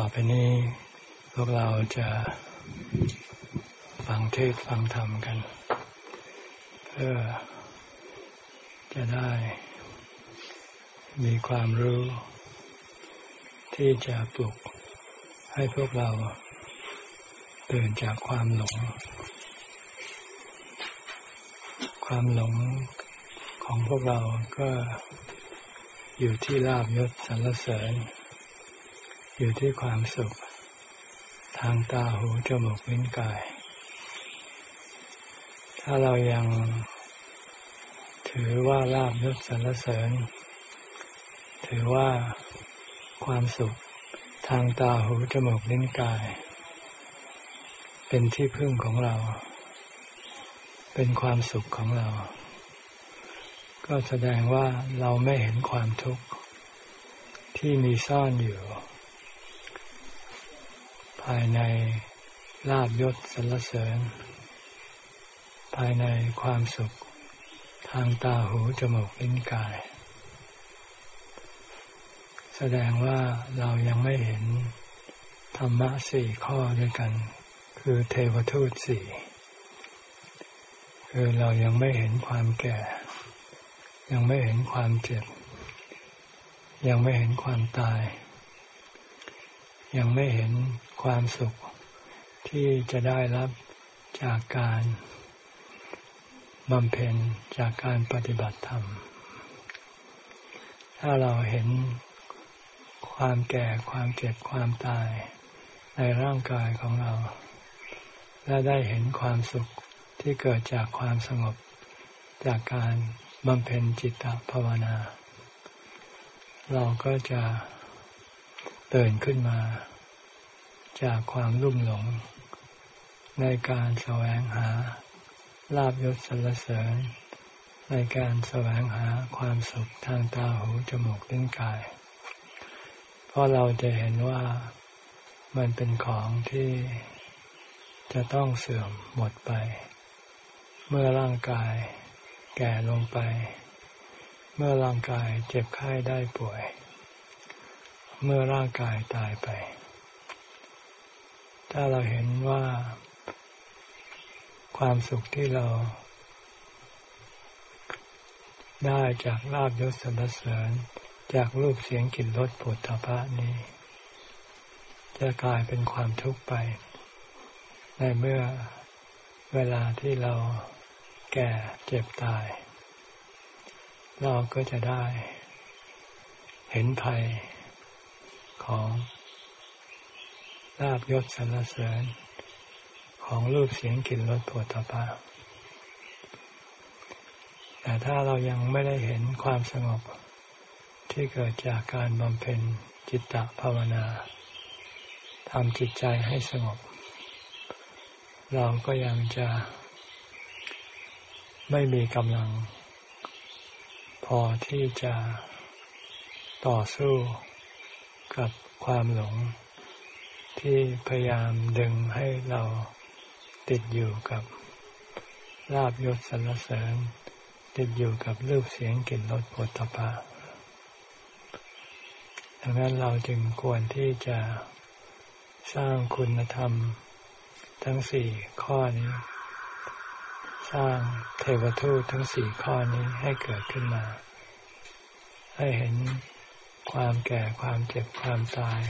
ต่อไปนี้ พวกเราจะฟังเทศฟังธรรมกัน เพื่อจะได้มีความรู้ ที่จะปลุกให้พวกเราตื่นจากความหลง ความหลงของพวกเราก็อยู่ที่ลาบยศสรรเสริญ อยู่ที่ความสุข ทางตาหูจมูกลิ้นกาย ถ้าเรายังถือว่าลาบยศสรรเสริญ ถือว่าความสุขทางตาหูจมูกลิ้นกาย เป็นที่พึ่งของเรา เป็นความสุขของเรา ก็แสดงว่าเราไม่เห็นความทุกข์ที่มีซ่อนอยู่ ภายในลาบยศสรรเสริญ ภายในความสุข ทางตาหูจมูกลิ้นกาย แสดงว่าเรายังไม่เห็นธรรมะสี่ข้อด้วยกัน คือเทวทูตสี่คือเรายังไม่เห็นความแก่ ยังไม่เห็นความเจ็บ ยังไม่เห็นความตาย ยังไม่เห็น ความสุขที่จะได้รับจากการบำเพ็ญจากการปฏิบัติธรรม ถ้าเราเห็นความแก่ความเจ็บความตายในร่างกายของเรา และได้เห็นความสุขที่เกิดจากความสงบจากการบำเพ็ญจิตตภาวนา เราก็จะตื่นขึ้นมา จากความรุ่มหลง ในการแสวงหาลาบยศสรรเสริญ ในการแสวงหาความสุขทางตาหูจมูกลิ้นกาย เพราะเราจะเห็นว่ามันเป็นของที่จะต้องเสื่อมหมดไป เมื่อร่างกายแก่ลงไป เมื่อร่างกายเจ็บไข้ได้ป่วย เมื่อร่างกายตายไป ถ้าเราเห็นว่าความสุขที่เราได้จากลาบยศสรรเสริญ จากรูปเสียงกลิ่นรสผลตภะนี้ จะกลายเป็นความทุกข์ไป ในเมื่อเวลาที่เราแก่เจ็บตาย เราก็จะได้ เห็นภัยของ ลาบยศสรรเสริญ ของรูปเสียงกลิ่นรสผลตภะแต่ถ้าเรายังไม่ได้เห็นความสงบที่เกิดจากการบำเพ็ญจิตตภาวนาทำจิตใจให้สงบ เราก็ยังจะ ไม่มีกำลัง พอที่จะต่อสู้กับความหลง ที่พยายามดึงให้เราติดอยู่กับลาบยศสรรเสริญ ติดอยู่กับรูปเสียงกลิ่นรสผลตภะดังนั้นเราจึงควรที่จะสร้างคุณธรรม ทั้งสี่ข้อนี้ สร้างเทวทูตทั้งสี่ข้อนี้ให้เกิดขึ้นมา ให้เห็นความแก่ความเจ็บความตาย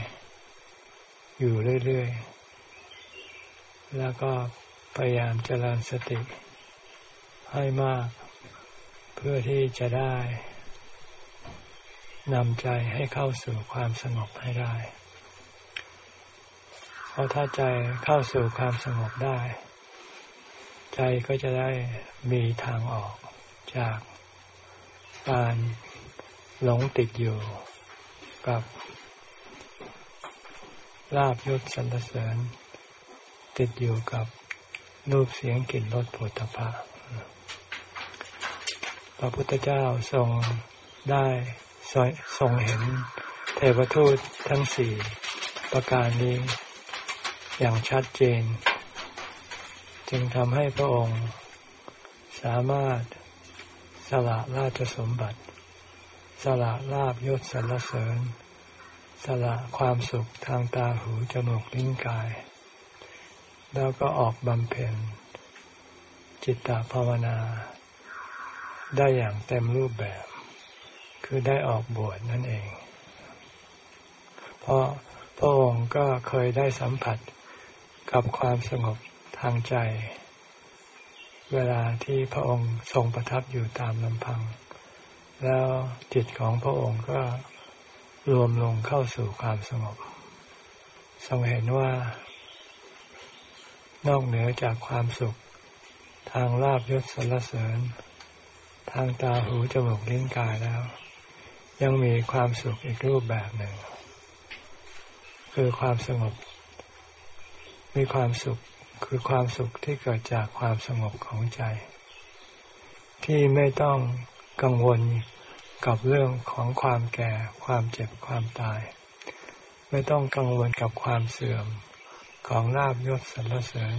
อยู่เรื่อยๆ แล้วก็พยายามเจริญสติให้มาก เพื่อที่จะได้นำใจให้เข้าสู่ความสงบให้ได้ เพราะถ้าใจเข้าสู่ความสงบได้ ใจก็จะได้มีทางออกจากการหลงติดอยู่กับ ลาบยศสรรเสริญ ติดอยู่กับรูปเสียงกลิ่นรสผลิภะพระพุทธเจ้าทรงได้ทรงเห็นเทวทูตทั้งสี่ประการนี้อย่างชัดเจน จึงทำให้พระองค์สามารถสละราชสมบัติ สละลาบยศสรรเสริญ สละความสุขทางตาหูจมูกลิ้นกาย แล้วก็ออกบำเพ็ญจิตตภาวนา ได้อย่างเต็มรูปแบบ คือได้ออกบวชนั่นเอง เพราะพระองค์ก็เคยได้สัมผัสกับความสงบทางใจ เวลาที่พระองค์ทรงประทับอยู่ตามลำพัง แล้วจิตของพระองค์ก็ รวมลงเข้าสู่ความสงบทรงเห็นว่า นอกเหนือจากความสุข ทางลาบยศสรรเสริญ ทางตาหูจมูกลิ้นกายแล้ว ยังมีความสุขอีกรูปแบบหนึ่ง คือความสงบ มีความสุขคือความสุขที่เกิดจากความสงบของใจ ที่ไม่ต้องกังวล กับเรื่องของความแก่ ความเจ็บความตาย ไม่ต้องกังวลกับความเสื่อมของลาบยศสรรเสริญ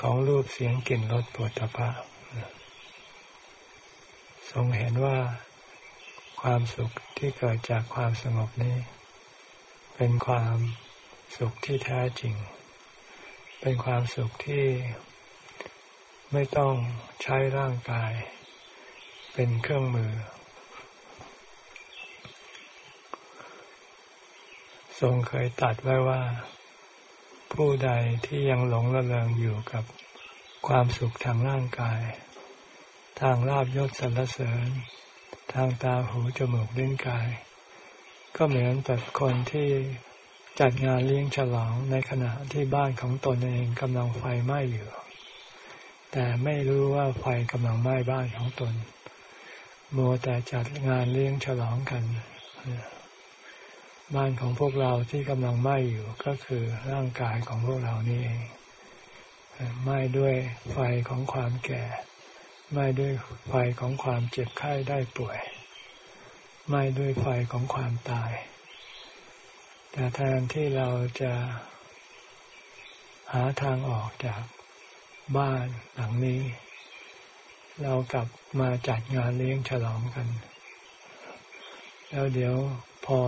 ของรูปเสียงกลิ่นรสปวดตภะทรงเห็นว่าความสุขที่เกิดจากความสงบนี้ เป็นความสุขที่แท้จริง เป็นความสุขที่ไม่ต้องใช้ร่างกาย เป็นเครื่องมือ ทรงเคยตัดไว้ว่า ผู้ใดที่ยังหลงระเริงอยู่กับความสุขทางร่างกาย ทางลาบยศสรรเสริญ ทางตาหูจมูกลิ้นกาย ก็เหมือนกับคนที่จัดงานเลี้ยงฉลองในขณะที่บ้านของตนเองกำลังไฟไหม้อยู่ แต่ไม่รู้ว่าไฟกำลังไหม้บ้านของตน มัวแต่จัดงานเลี้ยงฉลองกัน บ้านของพวกเราที่กำลังไหม้อยู่ก็คือร่างกายของพวกเรานี่เองไหม้ด้วยไฟของความแก่ไหม้ด้วยไฟของความเจ็บไข้ได้ป่วยไหม้ด้วยไฟของความตาย แต่แทนที่เราจะหาทางออกจากบ้านหลังนี้ เรากลับมาจัดงานเลี้ยงฉลองกัน แล้วเดี๋ยวพอ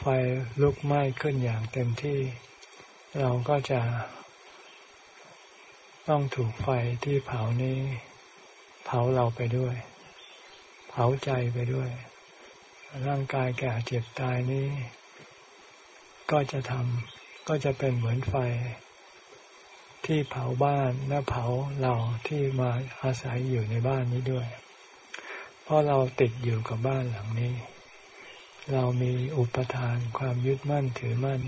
ไฟลุกไหม้ขึ้นอย่างเต็มที่ เราก็จะ ต้องถูกไฟที่เผานี้เผาเราไปด้วย เผาใจไปด้วย ร่างกายแก่เจ็บตายนี้ ก็จะทำก็จะเป็นเหมือนไฟ ที่เผาบ้านและเผาเราที่มาอาศัยอยู่ในบ้านนี้ด้วย เพราะเราติดอยู่กับบ้านหลังนี้ เรามีอุปทานความยึดมั่นถือมั่น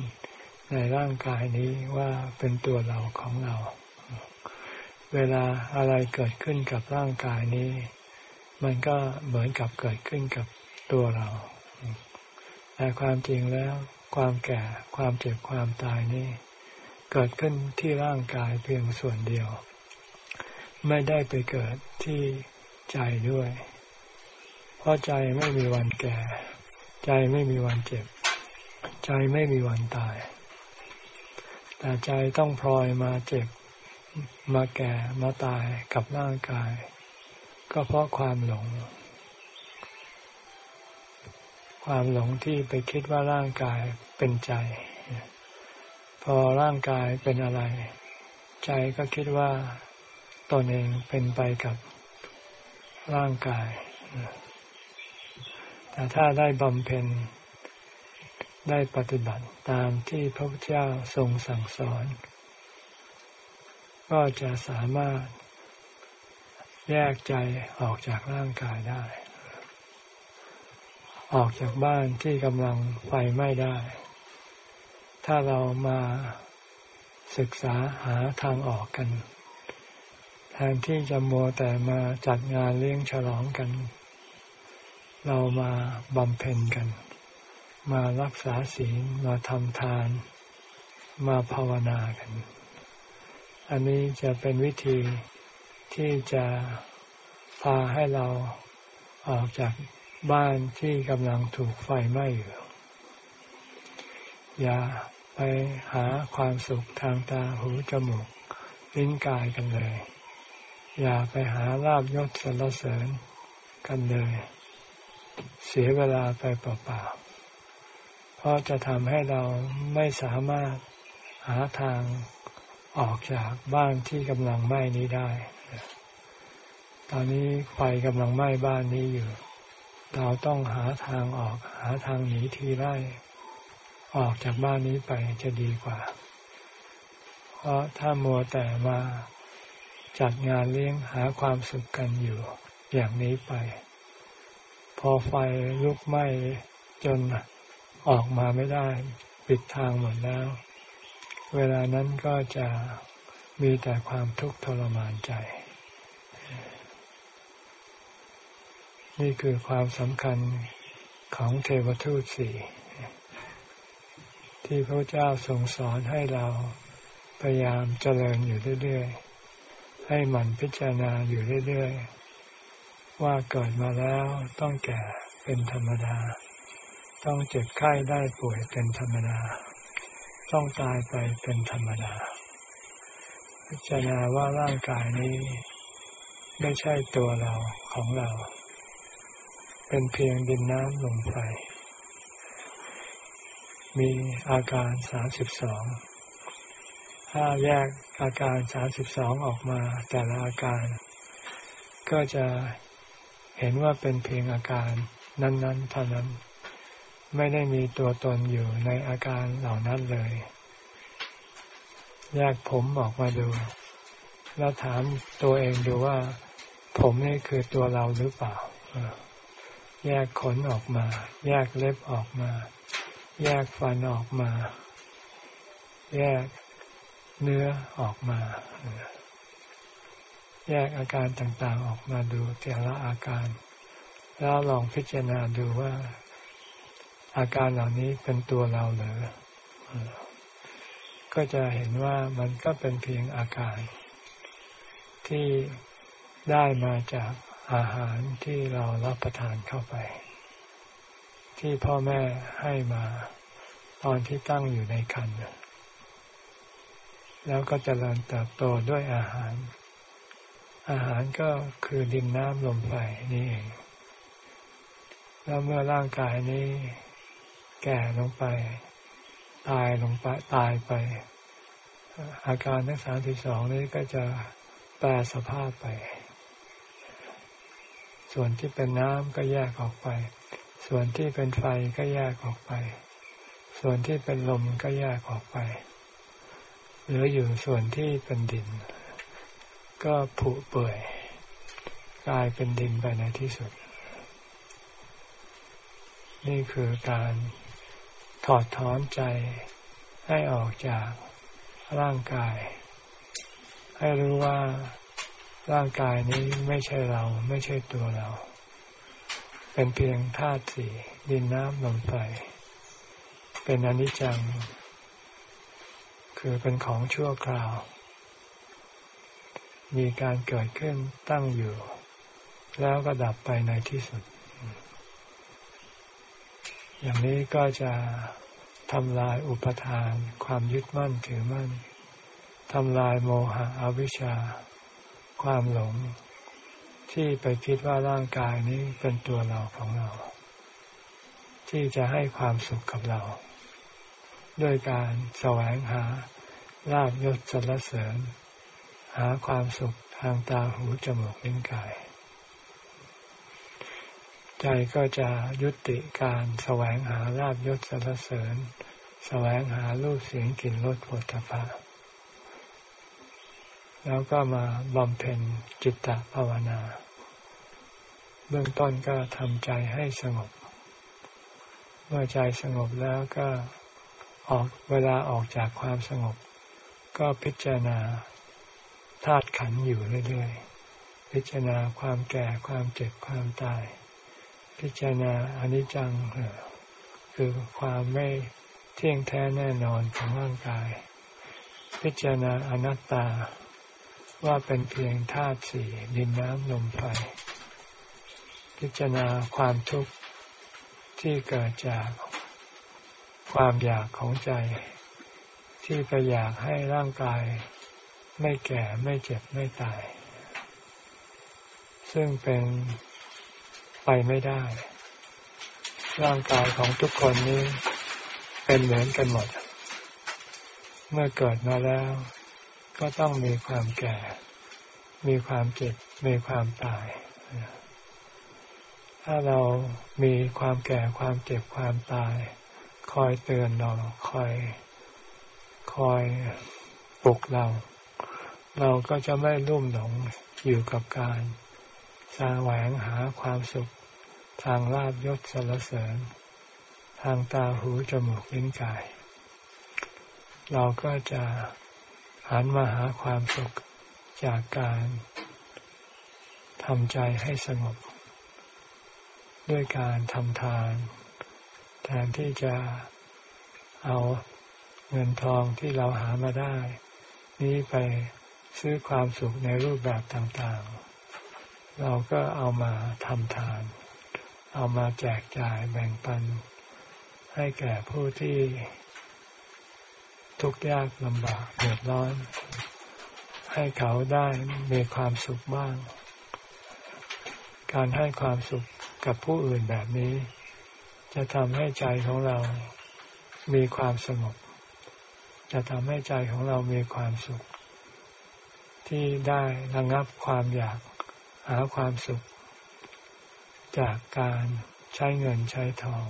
ในร่างกายนี้ว่าเป็นตัวเราของเรา เวลาอะไรเกิดขึ้นกับร่างกายนี้ มันก็เหมือนกับเกิดขึ้นกับตัวเรา แต่ความจริงแล้ว ความแก่ความเจ็บความตายนี้ เกิดขึ้นที่ร่างกายเพียงส่วนเดียว ไม่ได้ไปเกิดที่ใจด้วย เพราะใจไม่มีวันแก่ ใจไม่มีวันเจ็บ ใจไม่มีวันตาย แต่ใจต้องพลอยมาเจ็บ มาแก่มาตายกับร่างกาย ก็เพราะความหลง ความหลงที่ไปคิดว่าร่างกายเป็นใจ พอร่างกายเป็นอะไร ใจก็คิดว่าตนเองเป็นไปกับร่างกาย แต่ถ้าได้บำเพ็ญได้ปฏิบัติตามที่พระพุทธเจ้าทรงสั่งสอน ก็จะสามารถแยกใจออกจากร่างกายได้ ออกจากบ้านที่กำลังไฟไหม้ได้ ถ้าเรามาศึกษาหาทางออกกัน แทนที่จะมัวแต่มาจัดงานเลี้ยงฉลองกัน เรามาบำเพ็ญกัน มารักษาศีลมาทำทาน มาภาวนากัน อันนี้จะเป็นวิธีที่จะพาให้เราออกจากบ้านที่กำลังถูกไฟไหม้อยู่ อย่าไปหาความสุขทางตาหูจมูกลิ้นกายกันเลย อย่าไปหาลาบยศสรรเสริญกันเลย เสียเวลาไปเปล่าๆ เพราะจะทำให้เราไม่สามารถหาทางออกจากบ้านที่กำลังไหม้นี้ได้ ตอนนี้ไฟกำลังไหม้บ้านนี้อยู่ เราต้องหาทางออก หาทางหนีทีไล่ออกจากบ้านนี้ไปจะดีกว่า เพราะถ้ามัวแต่มาจัดงานเลี้ยงหาความสุขกันอยู่อย่างนี้ไป พอไฟลุกไหม้จนออกมาไม่ได้ ปิดทางหมดแล้ว เวลานั้นก็จะมีแต่ความทุกข์ทรมานใจ นี่คือความสำคัญของเทวทูตสี่ที่พระเจ้าทรงสอนให้เราพยายามเจริญอยู่เรื่อย ๆ ให้มันพิจารณาอยู่เรื่อย ๆ ว่าเกิดมาแล้วต้องแก่เป็นธรรมดา ต้องเจ็บไข้ได้ป่วยเป็นธรรมดา ต้องตายไปเป็นธรรมดา พิจารณาว่าร่างกายนี้ ไม่ใช่ตัวเราของเรา เป็นเพียงดินน้ำลมไฟ มีอาการสามสิบสองถ้าแยกอาการสามสิบสองออกมาแต่ละอาการ ก็จะ เห็นว่าเป็นเพียงอาการนั้น ๆ เท่านั้น ไม่ได้มีตัวตนอยู่ในอาการเหล่านั้นเลยแยกผมออกมาดู แล้วถามตัวเองดูว่า ผมนี่คือตัวเราหรือเปล่าแยกขนออกมา แยกเล็บออกมา แยกฟันออกมา แยกเนื้อออกมา แยกอาการต่างๆออกมาดูแต่ละอาการ แล้วลองพิจารณาดูว่า อาการเหล่านี้เป็นตัวเราหรือก็จะเห็นว่ามันก็เป็นเพียงอาการ ที่ได้มาจากอาหารที่เรารับประทานเข้าไป ที่พ่อแม่ให้มาตอนที่ตั้งอยู่ในครรภ์แล้วก็จเจริญเติบโตด้วยอาหาร อาหารก็คือดินน้ำลมไฟนี่เอง แล้วเมื่อร่างกายนี้ แก่ลงไป ตายลงไปตายไป อาการทั้งสามสิบสองนี้ก็จะแปรสภาพไป ส่วนที่เป็นน้ำก็แยกออกไป ส่วนที่เป็นไฟก็แยกออกไป ส่วนที่เป็นลมก็แยกออกไป เหลืออยู่ส่วนที่เป็นดิน ก็ผุเปื่อยกลายเป็นดินไปในที่สุด นี่คือการถอดถอนใจให้ออกจากร่างกาย ให้รู้ว่าร่างกายนี้ไม่ใช่เราไม่ใช่ตัวเรา เป็นเพียงธาตุสี่ดินน้ำลมไฟเป็นอนิจจัง คือเป็นของชั่วคราว มีการเกิดขึ้นตั้งอยู่ แล้วก็ดับไปในที่สุด อย่างนี้ก็จะทำลายอุปทาน ความยึดมั่นถือมั่นทำลายโมหะอวิชชา ความหลง ที่ไปคิดว่าร่างกายนี้เป็นตัวเราของเรา ที่จะให้ความสุขกับเรา ด้วยการแสวงหาลาบยศสรรเสริญ หาความสุขทางตาหูจมูกลิ้นกาย ใจก็จะยุติการแสวงหาลาบยศสรรเสริญ แสวงหารูปเสียงกลิ่นรสผลพระแล้วก็มาบำเพ็ญจิตตภาวนา เบื้องต้นก็ทำใจให้สงบ เมื่อใจสงบแล้วก็ออกเวลาออกจากความสงบ ก็พิจารณา ธาตุขันอยู่เรื่อยๆ พิจารณาความแก่ความเจ็บความตาย พิจารณาอนิจจังคือความไม่เที่ยงแท้แน่นอนของร่างกาย พิจารณาอนัตตา ว่าเป็นเพียงธาตุสี่ดินน้ำลมไฟ พิจารณาความทุกข์ที่เกิดจากความอยากของใจ ที่ไปอยากให้ร่างกาย ไม่แก่ไม่เจ็บไม่ตาย ซึ่งเป็นไปไม่ได้ ร่างกายของทุกคนนี้เป็นเหมือนกันหมด เมื่อเกิดมาแล้ว ก็ต้องมีความแก่ มีความเจ็บ มีความตาย ถ้าเรามีความแก่ความเจ็บความตาย คอยเตือนเราคอย คอยปลุกเรา เราก็จะไม่ลุ่มหลงอยู่กับการสร้างแหวงหาความสุข ทางลาบยศสรรเสริญ ทางตาหูจมูกลิ้นกาย เราก็จะหันมาหาความสุขจากการทำใจให้สงบ ด้วยการทำทาน แทนที่จะเอาเงินทองที่เราหามาได้ นี้ไป ซื้อความสุขในรูปแบบต่างๆ เราก็เอามาทำทาน เอามาแจกจ่ายแบ่งปัน ให้แก่ผู้ที่ทุกข์ยากลำบากเดือดร้อน ให้เขาได้มีความสุขบ้าง การให้ความสุขกับผู้อื่นแบบนี้ จะทำให้ใจของเรามีความสงบ จะทำให้ใจของเรามีความสุข ที่ได้ระงับความอยากหาความสุข จากการใช้เงินใช้ทอง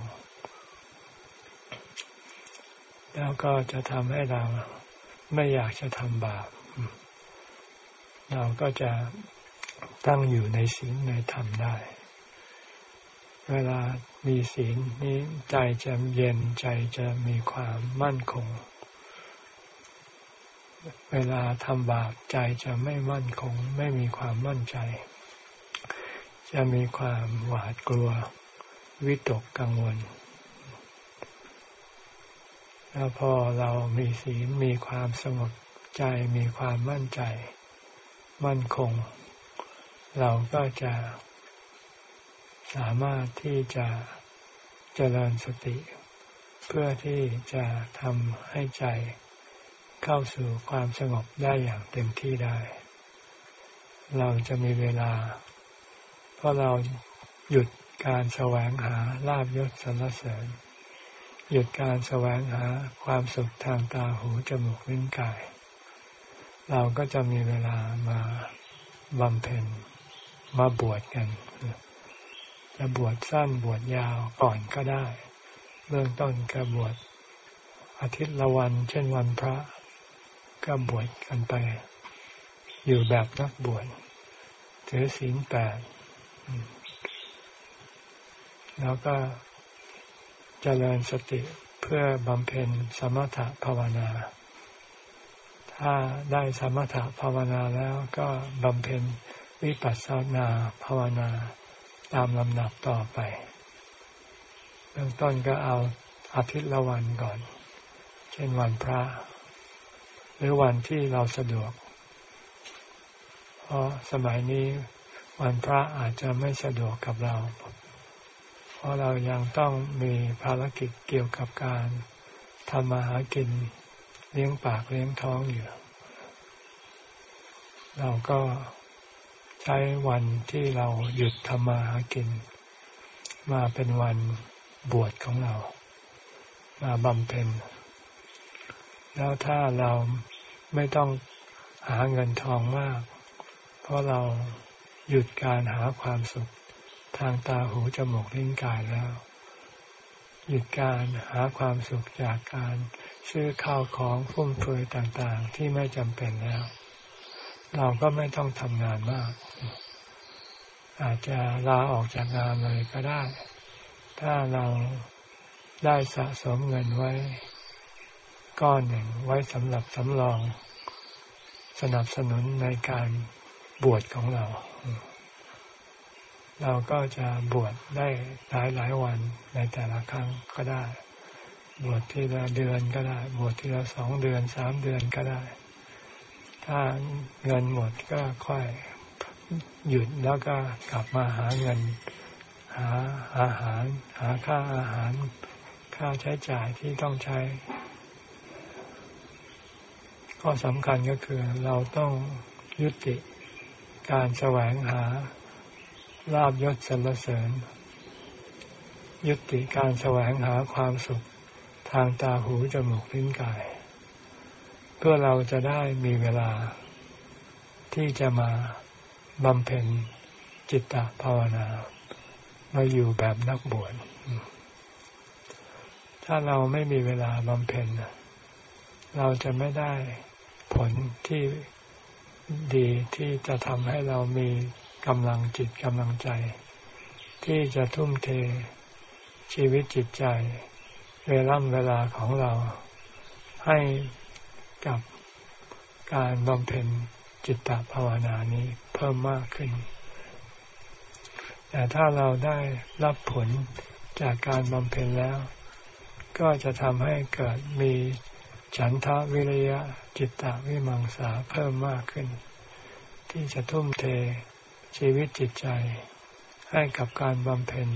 แล้วก็จะทำให้เราไม่อยากจะทำบาป เราก็จะตั้งอยู่ในศีลในธรรมได้ เวลามีศีลนี้ใจจะเย็นใจจะมีความมั่นคง เวลาทำบาปใจจะไม่มั่นคง ไม่มีความมั่นใจ จะมีความหวาดกลัว วิตกกังวล แล้วพอเรามีศีลมีความสงบใจมีความมั่นใจ มั่นคง เราก็จะสามารถที่จะเจริญสติ เพื่อที่จะทำให้ใจ เข้าสู่ความสงบได้อย่างเต็มที่ได้ เราจะมีเวลา เพราะเราหยุดการแสวงหาลาบยศสรรเสริญ หยุดการแสวงหาความสุขทางตาหูจมูกลิ้นกาย เราก็จะมีเวลามาบำเพ็ญมาบวชกัน จะบวชสั้นบวชยาวก่อนก็ได้ เบื้องต้นก็บวชอาทิตย์ละวัน เช่นวันพระ ก็บวชกันไป อยู่แบบนักบวชถือศีลแปดแล้วก็เจริญสติเพื่อบำเพ็ญสมถะภาวนา ถ้าได้สมถะภาวนาแล้วก็บำเพ็ญวิปัสสนาภาวนาตามลำดับต่อไป เบื้องต้นก็เอาอาทิตย์ละวันก่อน เช่นวันพระ หรือวันที่เราสะดวก เพราะสมัยนี้วันพระอาจจะไม่สะดวกกับเรา เพราะเรายังต้องมีภารกิจเกี่ยวกับการทำมาหากินเลี้ยงปากเลี้ยงท้องอยู่ เราก็ใช้วันที่เราหยุดทำมาหากิน มาเป็นวันบวชของเรา มาบำเพ็ญแล้วถ้าเรา ไม่ต้องหาเงินทองมาก เพราะเราหยุดการหาความสุขทางตาหูจมูกลิ้นกายแล้ว หยุดการหาความสุขจากการซื้อข้าวของฟุ่มเฟือยต่างๆ ที่ไม่จำเป็นแล้ว เราก็ไม่ต้องทำงานมาก อาจจะลาออกจากงานเลยก็ได้ ถ้าเราได้สะสมเงินไว้ ก้อนหนึ่งไว้สำหรับสำรอง สนับสนุนในการบวชของเรา เราก็จะบวชได้หลายหลายวันในแต่ละครั้งก็ได้ บวชทีละเดือนก็ได้ บวชทีละสองเดือนสามเดือนก็ได้ ถ้าเงินหมดก็ค่อยหยุดแล้วก็กลับมาหาเงิน หาอาหาร หาค่าอาหาร ค่าใช้จ่ายที่ต้องใช้ ข้อสำคัญก็คือเราต้องยุติการแสวงหาลาบยศสรรเสริญ ยุติการแสวงหาความสุขทางตาหูจมูกลิ้นกาย เพื่อเราจะได้มีเวลา ที่จะมาบำเพ็ญจิตตภาวนา มาอยู่แบบนักบวชถ้าเราไม่มีเวลาบำเพ็ญเราจะไม่ได้ ผลที่ดีที่จะทำให้เรามีกำลังจิตกำลังใจ ที่จะทุ่มเทชีวิตจิตใจ เวล่ำเวลาของเราให้กับการบำเพ็ญจิตตภาวนานี้เพิ่มมากขึ้น แต่ถ้าเราได้รับผลจากการบำเพ็ญแล้ว ก็จะทำให้เกิดมี ฉันทะวิริยะจิตตวิมังสาเพิ่มมากขึ้น ที่จะทุ่มเทชีวิตจิตใจ ให้กับการบำเพ็ญ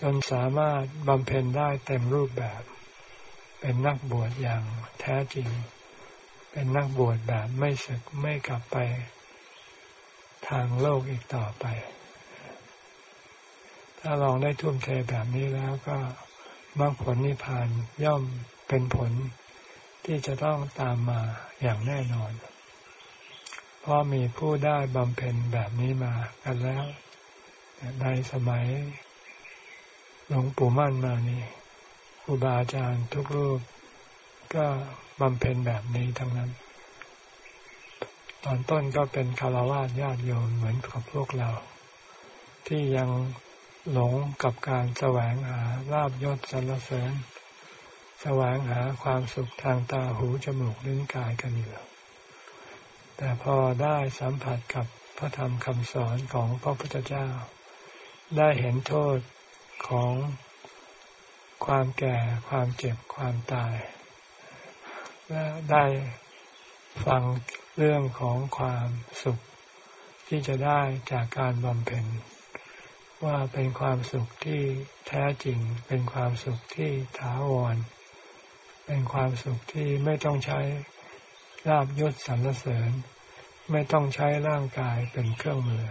จนสามารถบำเพ็ญได้เต็มรูปแบบ เป็นนักบวชอย่างแท้จริง เป็นนักบวชแบบไม่สึกไม่กลับไป ทางโลกอีกต่อไป ถ้าลองได้ทุ่มเทแบบนี้แล้วก็มรรคผลนิพพานย่อมเป็นผล ที่จะต้องตามมาอย่างแน่นอน เพราะมีผู้ได้บำเพ็ญแบบนี้มากันแล้ว ในสมัยหลวงปู่มั่นมานี่ครูบาอาจารย์ทุกรูป ก็บำเพ็ญแบบนี้ทั้งนั้น ตอนต้นก็เป็นคารวะญาติโยมเหมือนกับพวกเรา ที่ยังหลงกับการแสวงหาลาบยศสรรเสริญ แสวงหาความสุขทางตาหูจมูกลิ้นกายกันอยู่แต่พอได้สัมผัสกับพระธรรมคำสอนของพระพุทธเจ้า ได้เห็นโทษของความแก่ ความเจ็บความตาย และได้ฟังเรื่องของความสุข ที่จะได้จากการบำเพ็ญว่าเป็นความสุขที่แท้จริงเป็นความสุขที่ถาวร เป็นความสุขที่ไม่ต้องใช้ลาบยศสรรเสริญ ไม่ต้องใช้ร่างกายเป็นเครื่องมือ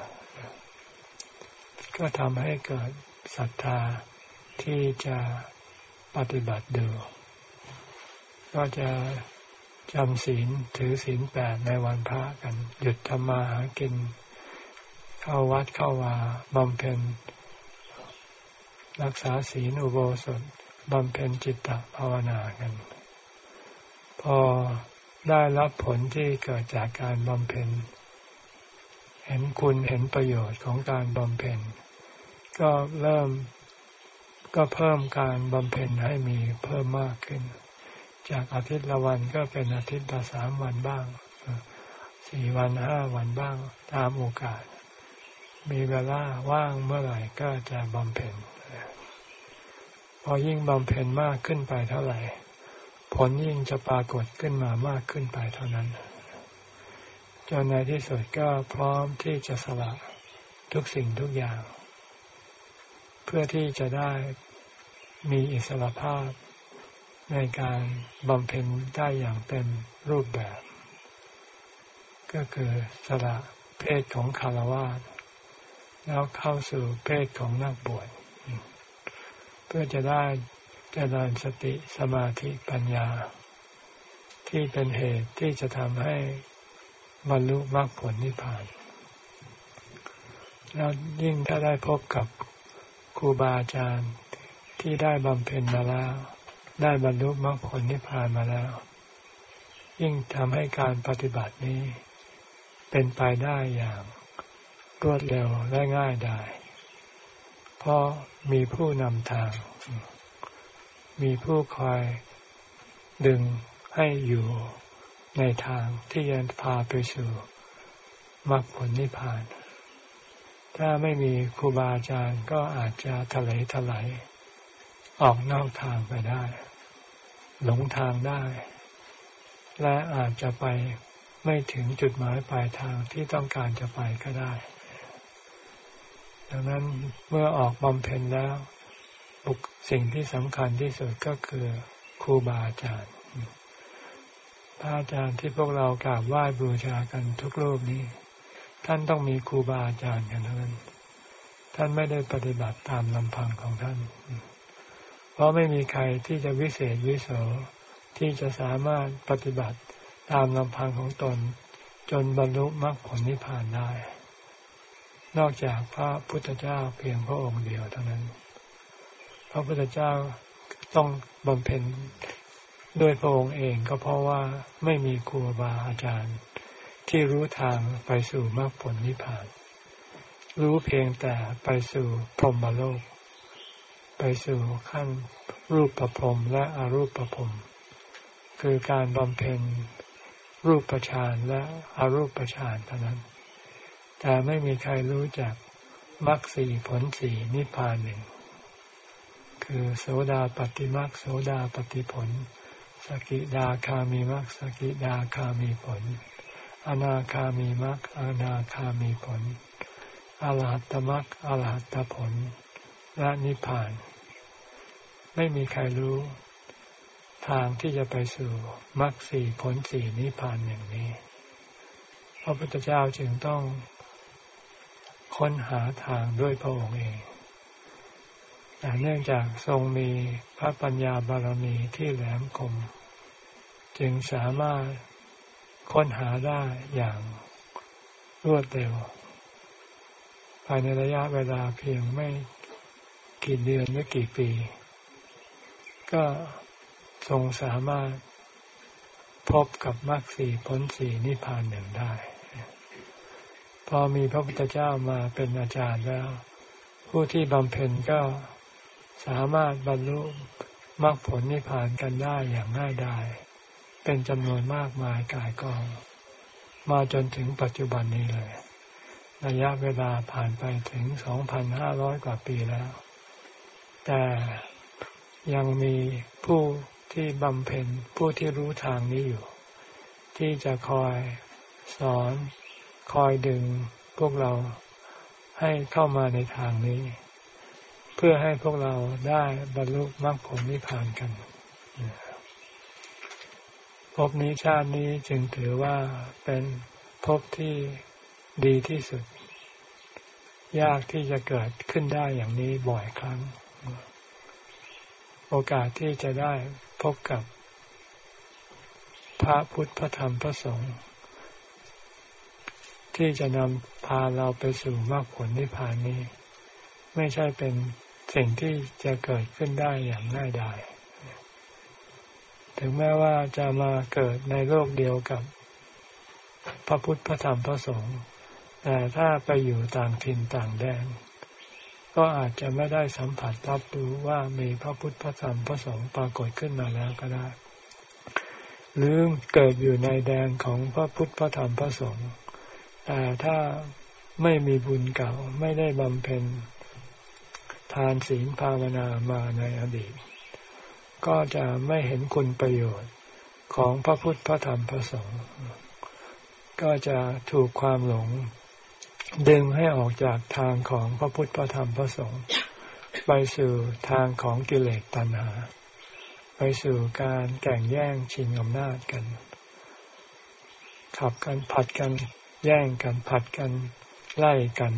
ก็ทำให้เกิดศรัทธาที่จะปฏิบัติดูก็จะจำศีลถือศีลแปดในวันพระกัน หยุดทำมาหากิน เข้าวัดเข้าวาบำเพ็ญรักษาศีลอุโบสถ บำเพ็ญจิตตภาวนากัน พอได้รับผลที่เกิดจากการบำเพ็ญ เห็นคุณเห็นประโยชน์ของการบำเพ็ญ ก็เริ่มก็เพิ่มการบำเพ็ญให้มีเพิ่มมากขึ้น จากอาทิตย์ละวันก็เป็นอาทิตย์ละสามวันบ้างสี่วันห้าวันบ้างตามโอกาส มีเวลาว่างเมื่อไหร่ก็จะบำเพ็ญ อยิ่งบำเพ็ญมากขึ้นไปเท่าไหร่ ผลยิ่งจะปรากฏขึ้นมามากขึ้นไปเท่านั้น จนในที่สุดก็พร้อมที่จะสละทุกสิ่งทุกอย่าง เพื่อที่จะได้มีอิสระภาพในการบำเพ็ญได้อย่างเต็มรูปแบบ ก็คือสละเพศของคารวะแล้วเข้าสู่เพศของนักบวช เพื่อจะได้เจริญสติสมาธิปัญญา ที่เป็นเหตุที่จะทำให้บรรลุมรรคผลนิพพาน แล้วยิ่งถ้าได้พบกับครูบาอาจารย์ที่ได้บำเพ็ญมาแล้ว ได้บรรลุมรรคผลนิพพานมาแล้ว ยิ่งทำให้การปฏิบัตินี้ เป็นไปได้อย่างรวดเร็วและง่ายได้ เพราะมีผู้นำทาง มีผู้คอยดึงให้อยู่ในทางที่จะพาไปสู่มรรคผลนิพพาน ถ้าไม่มีครูบาอาจารย์ก็อาจจะทะเลทลายออกนอกทางไปได้ หลงทางได้ และอาจจะไปไม่ถึงจุดหมายปลายทางที่ต้องการจะไปก็ได้ ดังนั้นเมื่อออกบำเพ็ญแล้วบุกสิ่งที่สำคัญที่สุดก็คือครูบาอาจารย์พระอาจารย์ที่พวกเรากราบไหว้บูชากันทุกรูปนี้ ท่านต้องมีครูบาอาจารย์กันทั้งนั้น ท่านไม่ได้ปฏิบัติตามลำพังของท่าน เพราะไม่มีใครที่จะวิเศษวิโสที่จะสามารถปฏิบัติตามลำพังของตน จนบรรลุมรรคผลนิพพานได้ นอกจากพระพุทธเจ้าเพียงพระองค์เดียวเท่านั้น พระพุทธเจ้าต้องบำเพ็ญด้วยพระองค์เองก็เพราะว่าไม่มีครูบาอาจารย์ ที่รู้ทางไปสู่มรรคผลนิพพาน รู้เพียงแต่ไปสู่พรหมโลก ไปสู่ขั้นรูปประพรมและอรูปประพรมคือการบำเพ็ญรูปประชานและอรูปประชานเท่านั้น แต่ไม่มีใครรู้จักมรรคสี่ผลสี่นิพพานหนึ่ง คือโสดาปฏิมรรคโสดาปฏิผล สกิดาคามีมรรคสกิดาคามีผล อนาคามีมรรคอนาคามีผลอรหัตมรรคอรหัตตผลและนิพพาน ไม่มีใครรู้ ทางที่จะไปสู่มรรคสี่ผลสี่นิพพานอย่างนี้ พระพุทธเจ้าจึงต้อง ค้นหาทางด้วยพระองค์เอง แต่เนื่องจากทรงมีพระปัญญาบารมีที่แหลมคม จึงสามารถค้นหาได้อย่างรวดเร็ว ภายในระยะเวลาเพียงไม่กี่เดือนหรือกี่ปี ก็ทรงสามารถพบกับมรรคสีผลสีนิพพานหนึ่งได้ พอมีพระพุทธเจ้ามาเป็นอาจารย์แล้ว ผู้ที่บำเพ็ญก็สามารถบรรลุมรรคผลนิพพานกันได้อย่างง่ายดายเป็นจำนวนมากมายกายกอง มาจนถึงปัจจุบันนี้เลย ระยะเวลาผ่านไปถึงสองพันห้าร้อยกว่าปีแล้ว แต่ยังมีผู้ที่บำเพ็ญผู้ที่รู้ทางนี้อยู่ ที่จะคอยสอน คอยดึงพวกเราให้เข้ามาในทางนี้ เพื่อให้พวกเราได้บรรลุมรรคผลนิพพานกันภพนี้ชาตินี้จึงถือว่าเป็นภพที่ดีที่สุด ยากที่จะเกิดขึ้นได้อย่างนี้บ่อยครั้ง โอกาสที่จะได้พบกับ พระพุทธพระธรรมพระสงฆ์ ที่จะนำพาเราไปสู่มรรคผลนิพพานนี้ ไม่ใช่เป็นสิ่งที่จะเกิดขึ้นได้อย่างง่ายดายถึงแม้ว่าจะมาเกิดในโลกเดียวกับ พระพุทธพระธรรมพระสงฆ์แต่ถ้าไปอยู่ต่างถิ่นต่างแดน ก็อาจจะไม่ได้สัมผัสรับรู้ว่ามีพระพุทธพระธรรมพระสงฆ์ปรากฏขึ้นมาแล้วก็ได้ หรือเกิดอยู่ในแดนของพระพุทธพระธรรมพระสงฆ์ แต่ถ้าไม่มีบุญเก่าไม่ได้บำเพ็ญทานศีลภาวนามาในอดีต ก็จะไม่เห็นคุณประโยชน์ของพระพุทธพระธรรมพระสงฆ์ก็จะถูกความหลง ดึงให้ออกจากทางของพระพุทธพระธรรมพระสงฆ์ไปสู่ทางของกิเลสตัณหา ไปสู่การแข่งแย่งชิงอำนาจกัน ขับกันผัดกัน แย่งกันผัดกันไล่กัน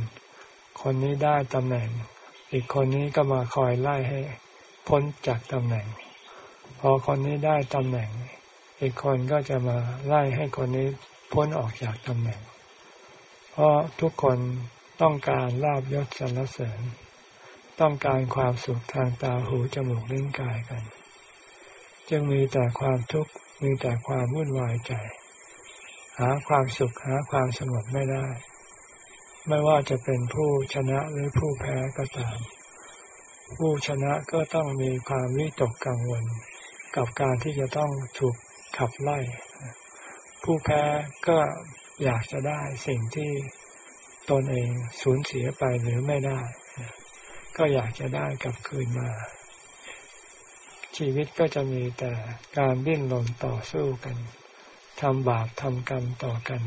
คนนี้ได้ตำแหน่ง อีกคนนี้ก็มาคอยไล่ให้ พ้นจากตำแหน่ง พอคนนี้ได้ตำแหน่ง อีกคนก็จะมาไล่ให้คนนี้พ้นออกจากตำแหน่ง เพราะทุกคนต้องการลาบยศสรรเสริญ ต้องการความสุขทางตาหูจมูกลิ้นกายกัน จึงมีแต่ความทุกข์มีแต่ความวุ่นวายใจ หาความสุขหาความสงบไม่ได้ ไม่ว่าจะเป็นผู้ชนะหรือผู้แพ้ก็ตาม ผู้ชนะก็ต้องมีความวิตกกังวล กับการที่จะต้องถูกขับไล่ ผู้แพ้ก็อยากจะได้สิ่งที่ตนเองสูญเสียไปหรือไม่ได้ ก็อยากจะได้กลับคืนมา ชีวิตก็จะมีแต่การดิ้นรนต่อสู้กัน ทำบาปทำกรรมต่อกัน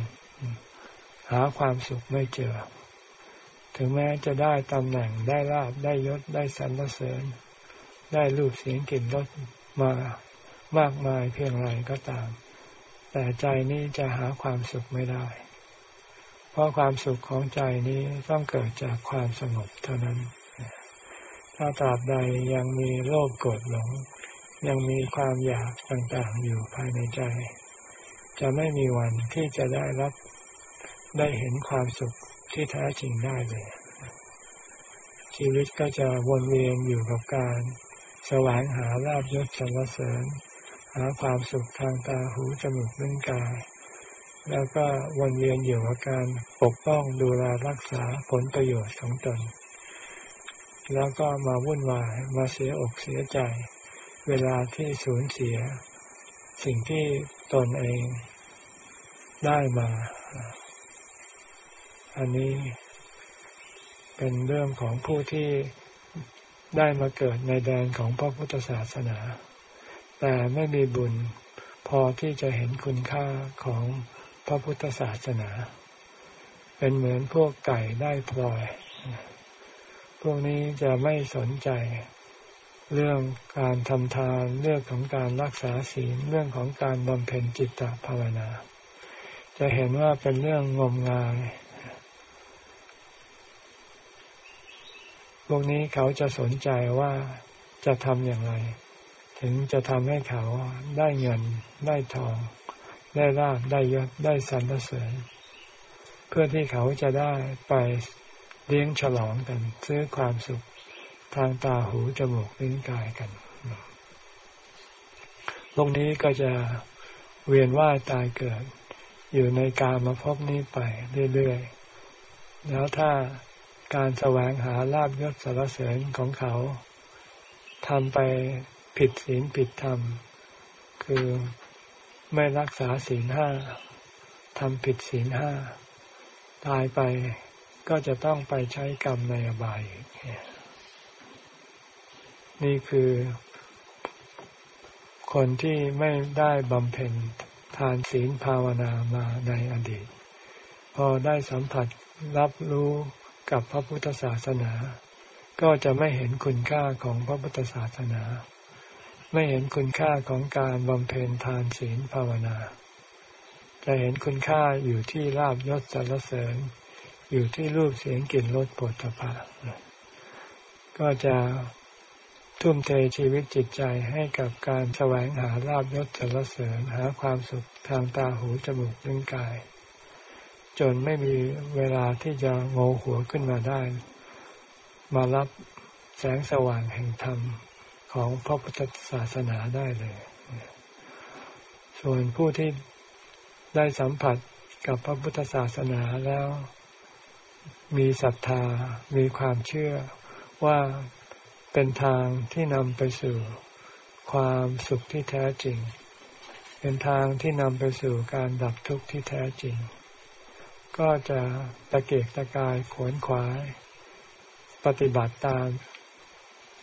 หาความสุขไม่เจอ ถึงแม้จะได้ตำแหน่งได้ลาบได้ยศได้สรรเสริญ ได้รูปเสียงกลิ่นรสมามากมายเพียงไรก็ตาม แต่ใจนี้จะหาความสุขไม่ได้ เพราะความสุขของใจนี้ต้องเกิดจากความสงบเท่านั้น ถ้าตราบใดยังมีโลภโกรธหลง ยังมีความอยากต่างๆอยู่ภายในใจ จะไม่มีวันที่จะได้รับได้เห็นความสุขที่แท้จริงได้เลย ชีวิตก็จะวนเวียนอยู่กับการ แสวงหาลาบยศสรรเสริญ หาความสุขทางตาหูจมูกลิ้นกาย แล้วก็วนเวียนอยู่กับการปกป้องดูแลรักษาผลประโยชน์ของตน แล้วก็มาวุ่นวายมาเสียอกเสียใจ เวลาที่สูญเสีย สิ่งที่ตนเองได้มา อันนี้เป็นเรื่องของผู้ที่ได้มาเกิดในแดนของพระพุทธศาสนา แต่ไม่มีบุญพอที่จะเห็นคุณค่าของพระพุทธศาสนา เป็นเหมือนพวกไก่ได้พลอย พวกนี้จะไม่สนใจ เรื่องการทำทานเรื่องของการรักษาศีลเรื่องของการบำเพ็ญจิตตภาวนา จะเห็นว่าเป็นเรื่องงมงายพวกนี้เขาจะสนใจว่าจะทำอย่างไร ถึงจะทำให้เขาได้เงินได้ทอง ได้ลาบได้ยศได้สรรเสริญ เพื่อที่เขาจะได้ไปเลี้ยงฉลองกันซื้อความสุข ทางตาหูจมูกลิ้นกายกันพวกนี้ก็จะเวียนว่ายตายเกิด อยู่ในการมาพบนี้ไปเรื่อยๆ แล้วถ้าการแสวงหาลาบยศสารเสริญของเขาทำไปผิดศีลผิดธรรม คือไม่รักษาศีลห้าทำผิดศีลห้า ตายไปก็จะต้องไปใช้กรรมในอบาย นี่คือ คนที่ไม่ได้บำเพ็ญทานศีลภาวนามาในอดีต พอได้สัมผัสรับรู้กับพระพุทธศาสนา ก็จะไม่เห็นคุณค่าของพระพุทธศาสนา ไม่เห็นคุณค่าของการบำเพ็ญทานศีลภาวนา จะเห็นคุณค่าอยู่ที่ลาบยศสรรเสริญ อยู่ที่รูปเสียงกลิ่นรสผลตภะก็จะ ทุ่มเทชีวิตจิตใจให้กับการแสวงหาลาบยศสรรเสริญหาความสุขทางตาหูจมูกลิ้นกาย จนไม่มีเวลาที่จะโงหัวขึ้นมาได้ มารับแสงสว่างแห่งธรรมของพระพุทธศาสนาได้เลย ส่วนผู้ที่ได้สัมผัสกับพระพุทธศาสนาแล้ว มีศรัทธา มีความเชื่อว่า เป็นทางที่นำไปสู่ความสุขที่แท้จริง เป็นทางที่นำไปสู่การดับทุกข์ที่แท้จริง ก็จะตะเกียกตะกายขวนขวาย ปฏิบัติตาม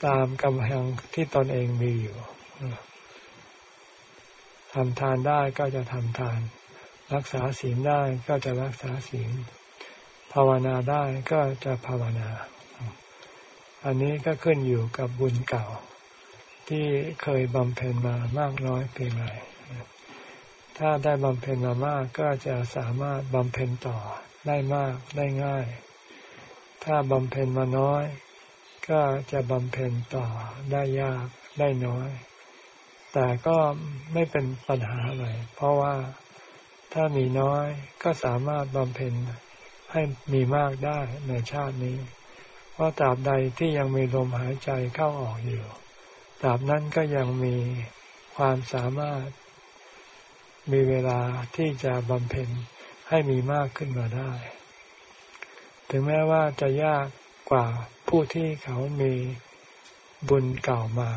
ตามกำแพงที่ตนเองมีอยู่ทำทานได้ก็จะทำทาน รักษาศีลได้ก็จะรักษาศีล ภาวนาได้ก็จะภาวนา อันนี้ก็ขึ้นอยู่กับบุญเก่า ที่เคยบำเพ็ญมามากน้อยเพียงไรถ้าได้บำเพ็ญมามากก็จะสามารถบำเพ็ญต่อได้มากได้ง่าย ถ้าบำเพ็ญมาน้อย ก็จะบำเพ็ญต่อได้ยากได้น้อย แต่ก็ไม่เป็นปัญหาอะไรเพราะว่าถ้ามีน้อยก็สามารถบำเพ็ญให้มีมากได้ในชาตินี้ เพราะตราบใดที่ยังมีลมหายใจเข้าออกอยู่ตราบนั้นก็ยังมีความสามารถ มีเวลาที่จะบำเพ็ญให้มีมากขึ้นมาได้ ถึงแม้ว่าจะยากกว่าผู้ที่เขามีบุญเก่ามา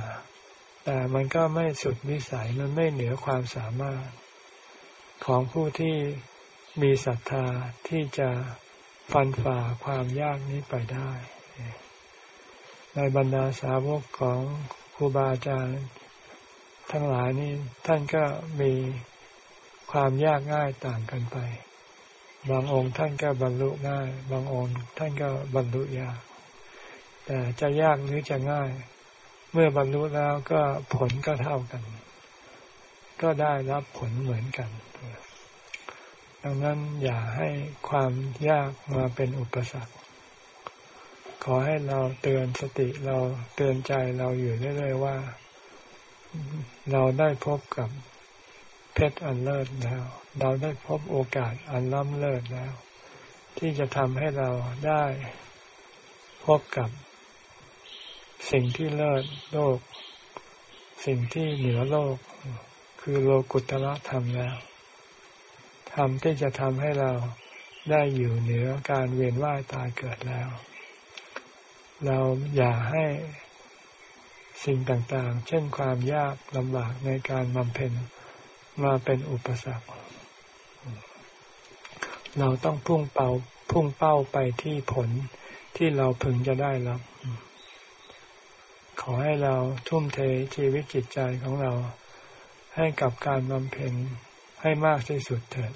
แต่มันก็ไม่สุดวิสัยมันไม่เหนือความสามารถ ของผู้ที่มีศรัทธาที่จะฟันฝ่าความยากนี้ไปได้ ในบรรดาสาวกของครูบาอาจารย์ ทั้งหลายนี้ท่านก็มีความยากง่ายต่างกันไป บางองค์ท่านก็บรรลุง่าย บางองค์ท่านก็บรรลุยาก แต่จะยากหรือจะง่าย เมื่อบรรลุแล้วก็ผลก็เท่ากัน ก็ได้รับผลเหมือนกัน ดังนั้นอย่าให้ความยากมาเป็นอุปสรรค ขอให้เราเตือนสติเราเตือนใจเราอยู่เรื่อยๆว่า เราได้พบกับเพชรอันเลิศแล้ว เราได้พบโอกาสอันล้ำเลิศแล้ว ที่จะทำให้เราได้พบกับสิ่งที่เลิศโลก สิ่งที่เหนือโลก คือโลกุตละธรรมแล้วธรรมที่จะทำให้เราได้อยู่เหนือการเวียนว่ายตายเกิดแล้ว เราอย่าให้สิ่งต่างๆ เช่นความยากลำบากในการบำเพ็ญมาเป็นอุปสรรค เราต้องพุ่งเป้าพุ่งเป้าไปที่ผลที่เราพึงจะได้รับ ขอให้เราทุ่มเทชีวิตจิตใจของเรา ให้กับการบำเพ็ญให้มากที่สุดเถิด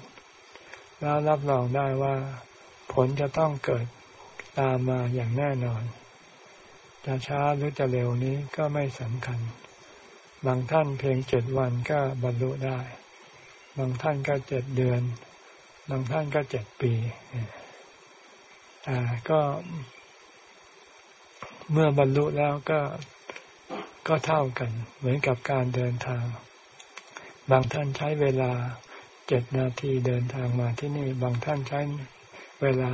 แล้วรับรองได้ว่า ผลจะต้องเกิดตามมาอย่างแน่นอน จะช้าหรือจะเร็วนี้ก็ไม่สำคัญ บางท่านเพียงเจ็ดวันก็บรรลุได้ บางท่านก็เจ็ดเดือน บางท่านก็เจ็ดปีแต่ก็เมื่อบรรลุแล้วก็ก็เท่ากัน เหมือนกับการเดินทาง บางท่านใช้เวลาเจ็ดนาทีเดินทางมาที่นี่ บางท่านใช้เวลา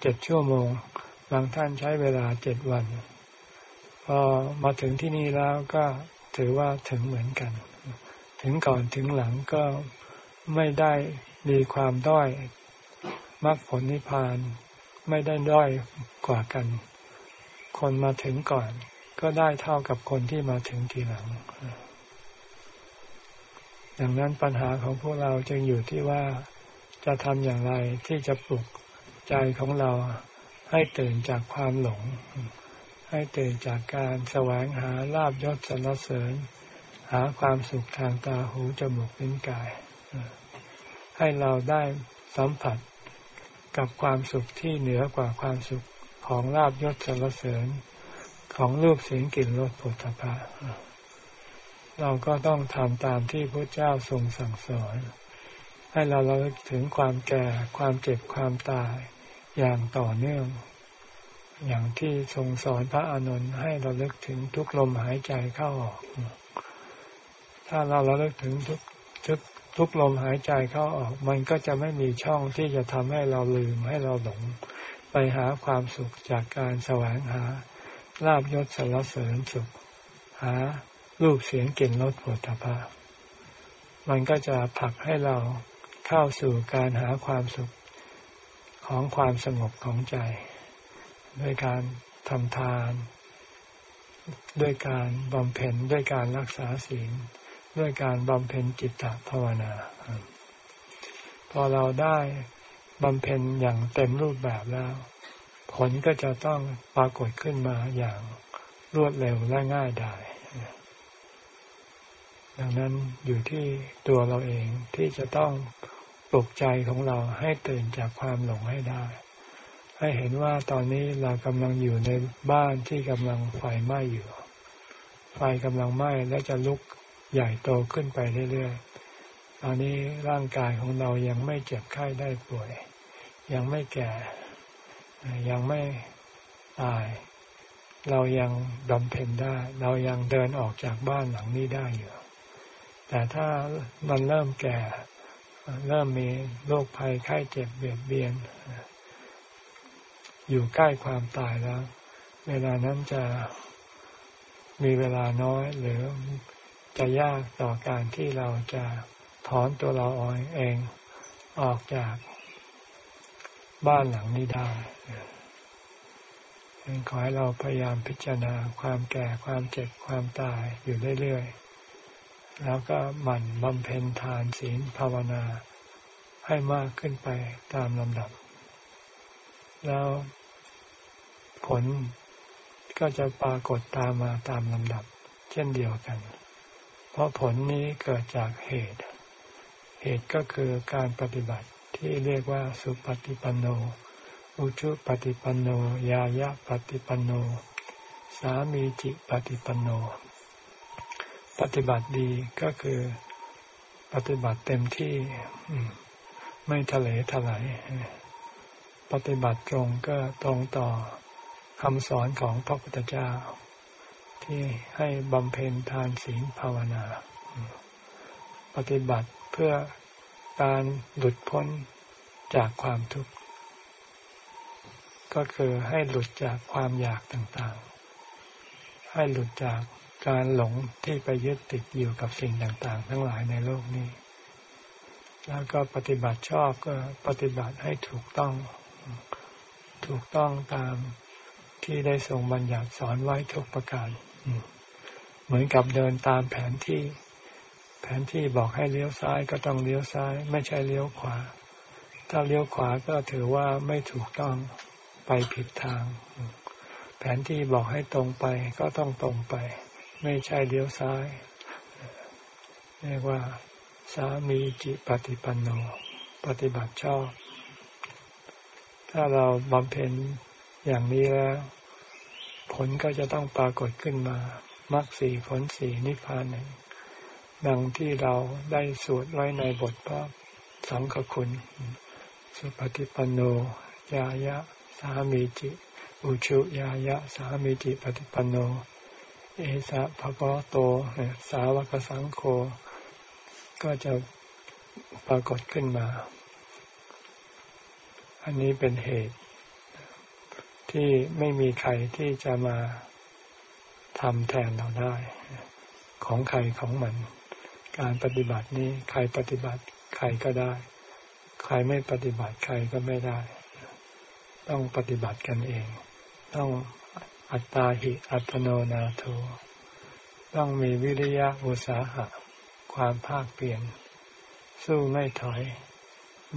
เจ็ดชั่วโมงางท่านใช้เวลาเจ็ดวัน พอมาถึงที่นี่แล้วก็ถือว่าถึงเหมือนกัน ถึงก่อนถึงหลังก็ไม่ได้มีความด้อยมรรคผลนิพพานไม่ได้ด้อยกว่ากัน คนมาถึงก่อน ก็ได้เท่ากับคนที่มาถึงทีหลัง ดังนั้นปัญหาของพวกเราจึงอยู่ที่ว่าจะทำอย่างไรที่จะปลุกใจของเรา ให้ตื่นจากความหลง ให้ตื่นจากการแสวงหาลาบยศสรรเสริญ หาความสุขทางตาหูจมูกลิ้นกาย ให้เราได้สัมผัสกับความสุขที่เหนือกว่าความสุขของลาบยศสรรเสริญของรูปเสียงกลิ่นรสผลิภัณฑ์เราก็ต้องทำตามที่พระเจ้าทรงสั่งสอน ให้เราเราถึงความแก่ความเจ็บความตาย อย่างต่อเนื่อง อย่างที่ทรงสอนพระอานนท์ให้เราเลิกถึงทุกลมหายใจเข้าออก ถ้าเราเราเลิกถึงทุกทุกทุกลมหายใจเข้าออก มันก็จะไม่มีช่องที่จะทำให้เราลืมให้เราหลง ไปหาความสุขจากการแสวงหาลาบยศสารเสริญสุข หารูปเสียงกลิ่นรสผลิตภัณฑ์มันก็จะผลักให้เราเข้าสู่การหาความสุข ของความสงบของใจ ด้วยการทำทาน ด้วยการบำเพ็ญด้วยการรักษาศีล ด้วยการบำเพ็ญจิตตภาวนา พอเราได้บำเพ็ญอย่างเต็มรูปแบบแล้ว ผลก็จะต้องปรากฏขึ้นมาอย่างรวดเร็วและง่ายดายดังนั้นอยู่ที่ตัวเราเองที่จะต้อง ปลุกใจของเราให้ตื่นจากความหลงให้ได้ ให้เห็นว่าตอนนี้เรากำลังอยู่ในบ้านที่กำลังไฟไหม้อยู่ ไฟกำลังไหม้และจะลุกใหญ่โตขึ้นไปเรื่อยๆ ตอนนี้ร่างกายของเรายังไม่เจ็บไข้ได้ป่วย ยังไม่แก่ ยังไม่ตาย เรายังบำเพ็ญได้ เรายังเดินออกจากบ้านหลังนี้ได้อยู่ แต่ถ้ามันเริ่มแก่ เริ่มมีโรคภัยไข้เจ็บเบียดเบียน อยู่ใกล้ความตายแล้ว เวลานั้นจะมีเวลาน้อย หรือจะยากต่อการที่เราจะถอนตัวเราเองออกจากบ้านหลังนี้ได้ขอให้เราพยายามพิจารณาความแก่ความเจ็บความตายอยู่เรื่อยๆ แล้วก็หมั่นบำเพ็ญทานศีลภาวนา ให้มากขึ้นไปตามลำดับ แล้วผลก็จะปรากฏตามมาตามลำดับ เช่นเดียวกัน เพราะผลนี้เกิดจากเหตุ เหตุก็คือการปฏิบัติที่เรียกว่าสุปฏิปันโน อุชุปฏิปันโน ยายะปฏิปันโน สามีจิปฏิปันโน ปฏิบัติดีก็คือปฏิบัติเต็มที่ไม่ทะเลทลายปฏิบัติตรงก็ตรงต่อคำสอนของพระพุทธเจ้า ที่ให้บำเพ็ญทานศีลภาวนา ปฏิบัติเพื่อการหลุดพ้นจากความทุกข์ ก็คือให้หลุดจากความอยากต่างๆ ให้หลุดจาก การหลงที่ไปยึดติดอยู่กับสิ่งต่าง ๆ ทั้งหลายในโลกนี้ แล้วก็ปฏิบัติชอบก็ปฏิบัติให้ถูกต้อง ถูกต้องตามที่ได้ทรงบัญญัติสอนไว้ทุกประการ เหมือนกับเดินตามแผนที่ แผนที่บอกให้เลี้ยวซ้ายก็ต้องเลี้ยวซ้าย ไม่ใช่เลี้ยวขวา ถ้าเลี้ยวขวาก็ถือว่าไม่ถูกต้องไปผิดทาง แผนที่บอกให้ตรงไปก็ต้องตรงไป ไม่ใช่เลี้ยวซ้าย เรียกว่า สามีจิปฏิปันโน ปฏิบัติชอบ ถ้าเราบำเพ็ญอย่างนี้แล้ว ผลก็จะต้องปรากฏขึ้นมามรรคสี่ผลสี่นิพพานหนึ่งดังที่เราได้สวดไว้ในบทพระสังฆคุณ สุปฏิปันโน ยายะ สามีจิ อุชุยายะ สามีจิปฏิปันโน เอสะภะกโต สาวกสังโฆก็จะปรากฏขึ้นมา อันนี้เป็นเหตุ ที่ไม่มีใครที่จะมาทำแทนเราได้ ของใครของมัน การปฏิบัตินี้ใครปฏิบัติใครก็ได้ ใครไม่ปฏิบัติใครก็ไม่ได้ ต้องปฏิบัติกันเอง ต้อง อัตตาหิอัตโนนาโถต้องมีวิริยะอุสาหะ ความภาคเปลี่ยน สู้ไม่ถอย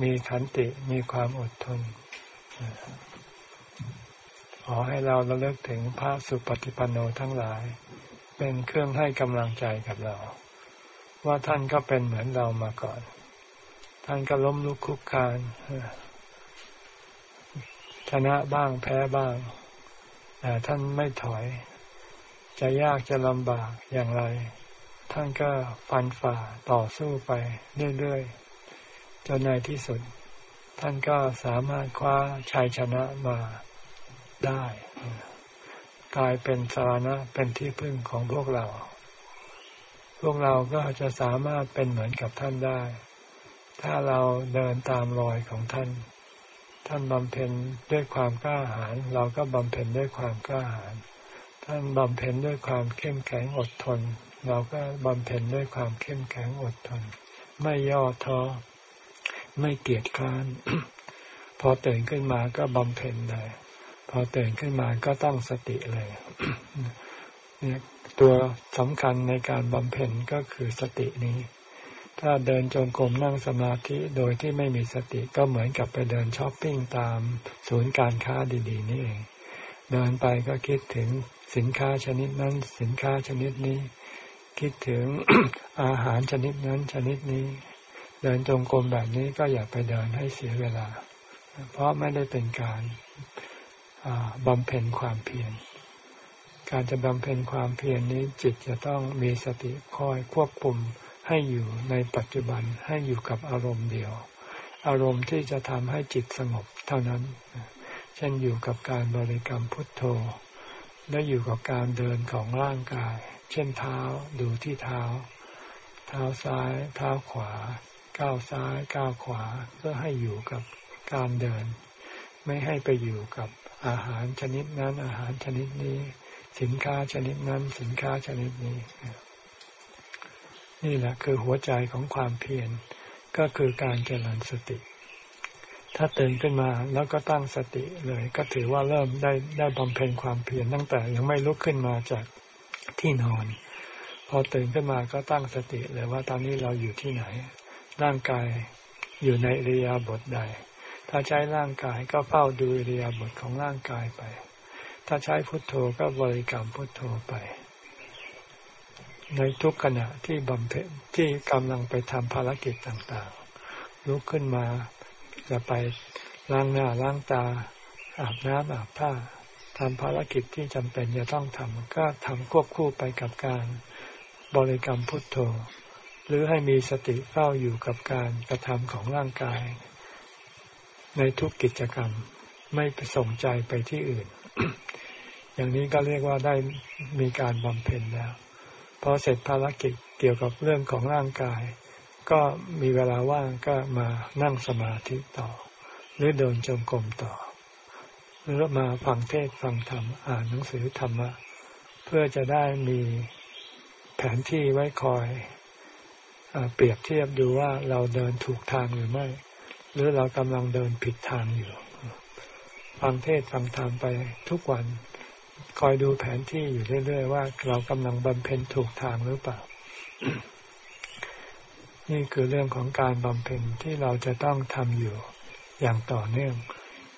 มีขันติมีความอดทน ขอให้เราระลึกถึงพระสุปฏิปันโนทั้งหลาย เป็นเครื่องให้กำลังใจกับเรา ว่าท่านก็เป็นเหมือนเรามาก่อน ท่านก็ล้มลุกคุกคานชนะบ้างแพ้บ้าง แต่ท่านไม่ถอย จะยากจะลำบากอย่างไร ท่านก็ฟันฝ่าต่อสู้ไปเรื่อยๆ จนในที่สุด ท่านก็สามารถคว้าชัยชนะมาได้ กลายเป็นสารณะเป็นที่พึ่งของพวกเรา พวกเราก็จะสามารถเป็นเหมือนกับท่านได้ ถ้าเราเดินตามรอยของท่าน ท่านบำเพ็ญด้วยความกล้าหาญเราก็บำเพ็ญด้วยความกล้าหาญท่านบำเพ็ญด้วยความเข้มแข็งอดทน เราก็บำเพ็ญด้วยความเข้มแข็งอดทน ไม่ย่อท้อไม่เกียจคร้านพอตื่นขึ้นมาก็บำเพ็ญเลยพอตื่นขึ้นมาก็ตั้งสติเลยเนี่ยตัวสำคัญในการบำเพ็ญก็คือสตินี้ ถ้าเดินจงกรมนั่งสมาธิโดยที่ไม่มีสติก็เหมือนกับไปเดินช้อปปิ้งตามศูนย์การค้าดีๆนี่เอง เดินไปก็คิดถึงสินค้าชนิดนั้น สินค้าชนิดนี้ คิดถึงอาหารชนิดนั้นชนิดนี้ เดินจงกรมแบบนี้ก็อย่าไปเดินให้เสียเวลา เพราะไม่ได้เป็นการบำเพ็ญความเพียร การจะบำเพ็ญความเพียรนี้จิตจะต้องมีสติคอยควบคุม ให้อยู่ในปัจจุบันให้อยู่กับอารมณ์เดียว อารมณ์ที่จะทำให้จิตสงบเท่านั้น เช่นอยู่กับการบริกรรมพุทโธ และอยู่กับการเดินของร่างกาย เช่นเท้าดูที่เท้า เท้าซ้าย เท้าขวา ก้าวซ้าย ก้าวขวาเพื่อให้อยู่กับการเดิน ไม่ให้ไปอยู่กับอาหารชนิดนั้นอาหารชนิดนี้ สินค้าชนิดนั้นสินค้าชนิดนี้ นี่แหละคือหัวใจของความเพียรก็คือการเจริญสติ ถ้าตื่นขึ้นมาแล้วก็ตั้งสติเลย ก็ถือว่าเริ่มได้ได้บำเพ็ญความเพียรตั้งแต่ยังไม่ลุกขึ้นมาจากที่นอน พอตื่นขึ้นมาก็ตั้งสติเลยว่าตอนนี้เราอยู่ที่ไหน ร่างกายอยู่ในเรียบทใด ถ้าใช้ร่างกายก็เฝ้าดูเรียบทของร่างกายไป ถ้าใช้พุทโธก็บริกรรมพุทโธไป ในทุกขณะที่บำเพ็ญที่กำลังไปทำภารกิจต่างๆ ลุกขึ้นมาจะไปล้างหน้าล้างตา อาบน้ำอาบผ้าทำภารกิจที่จำเป็นจะต้องทำก็ทำควบคู่ไปกับการบริกรรมพุทโธ หรือให้มีสติเฝ้าอยู่กับการกระทำของร่างกาย ในทุกกิจกรรมไม่ส่งใจไปที่อื่น อย่างนี้ก็เรียกว่าได้มีการบำเพ็ญแล้ว พอเสร็จภารกิจเกี่ยวกับเรื่องของร่างกาย ก็มีเวลาว่างก็มานั่งสมาธิต่อ หรือเดินจงกรมต่อ หรือมาฟังเทศฟังธรรมอ่านหนังสือธรรมะ เพื่อจะได้มีแผนที่ไว้คอยเปรียบเทียบดูว่าเราเดินถูกทางหรือไม่ หรือเรากำลังเดินผิดทางอยู่ ฟังเทศฟังธรรมไปทุกวัน คอยดูแผนที่อยู่เรื่อยๆว่าเรากำลังบำเพ็ญถูกทางหรือเปล่า นี่คือเรื่องของการบำเพ็ญที่เราจะต้องทำอยู่อย่างต่อเนื่อง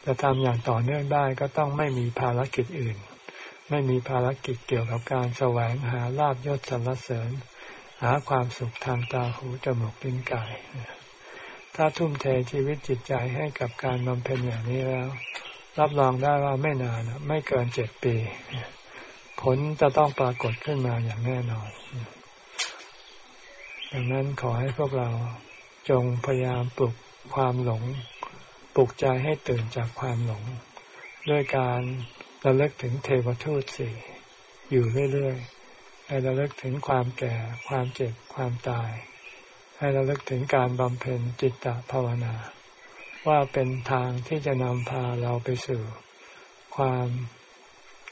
จะทำอย่างต่อเนื่องได้ก็ต้องไม่มีภารกิจอื่น ไม่มีภารกิจเกี่ยวกับการแสวงหาลาบยศสรรเสริญ หาความสุขทางตาหูจมูกลิ้นกาย ถ้าทุ่มเทชีวิตจิตใจให้กับการบำเพ็ญอย่างนี้แล้ว รับรองได้ว่าไม่นานไม่เกินเจ็ดปี ผลจะต้องปรากฏขึ้นมาอย่างแน่นอนดังนั้นขอให้พวกเราจงพยายามปลุกความหลง ปลุกใจให้ตื่นจากความหลง ด้วยการระลึกถึงเทวทูตสี่อยู่เรื่อยๆ ให้ระลึกถึงความแก่ ความเจ็บ ความตาย ให้ระลึกถึงการบำเพ็ญจิตตภาวนา ว่าเป็นทางที่จะนำพาเราไปสู่ความ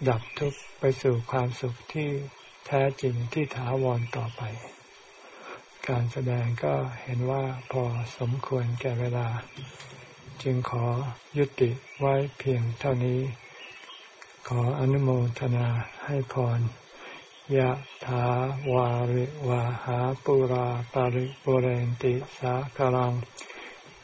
ดับทุกข์ไปสู่ความสุขที่แท้จริงที่ถาวรต่อไป การแสดงก็เห็นว่าพอสมควรแก่เวลา จึงขอยุติไว้เพียงเท่านี้ ขออนุโมทนาให้พรยะถาวาริวาหาปุราปาริปุเรนติสากลัง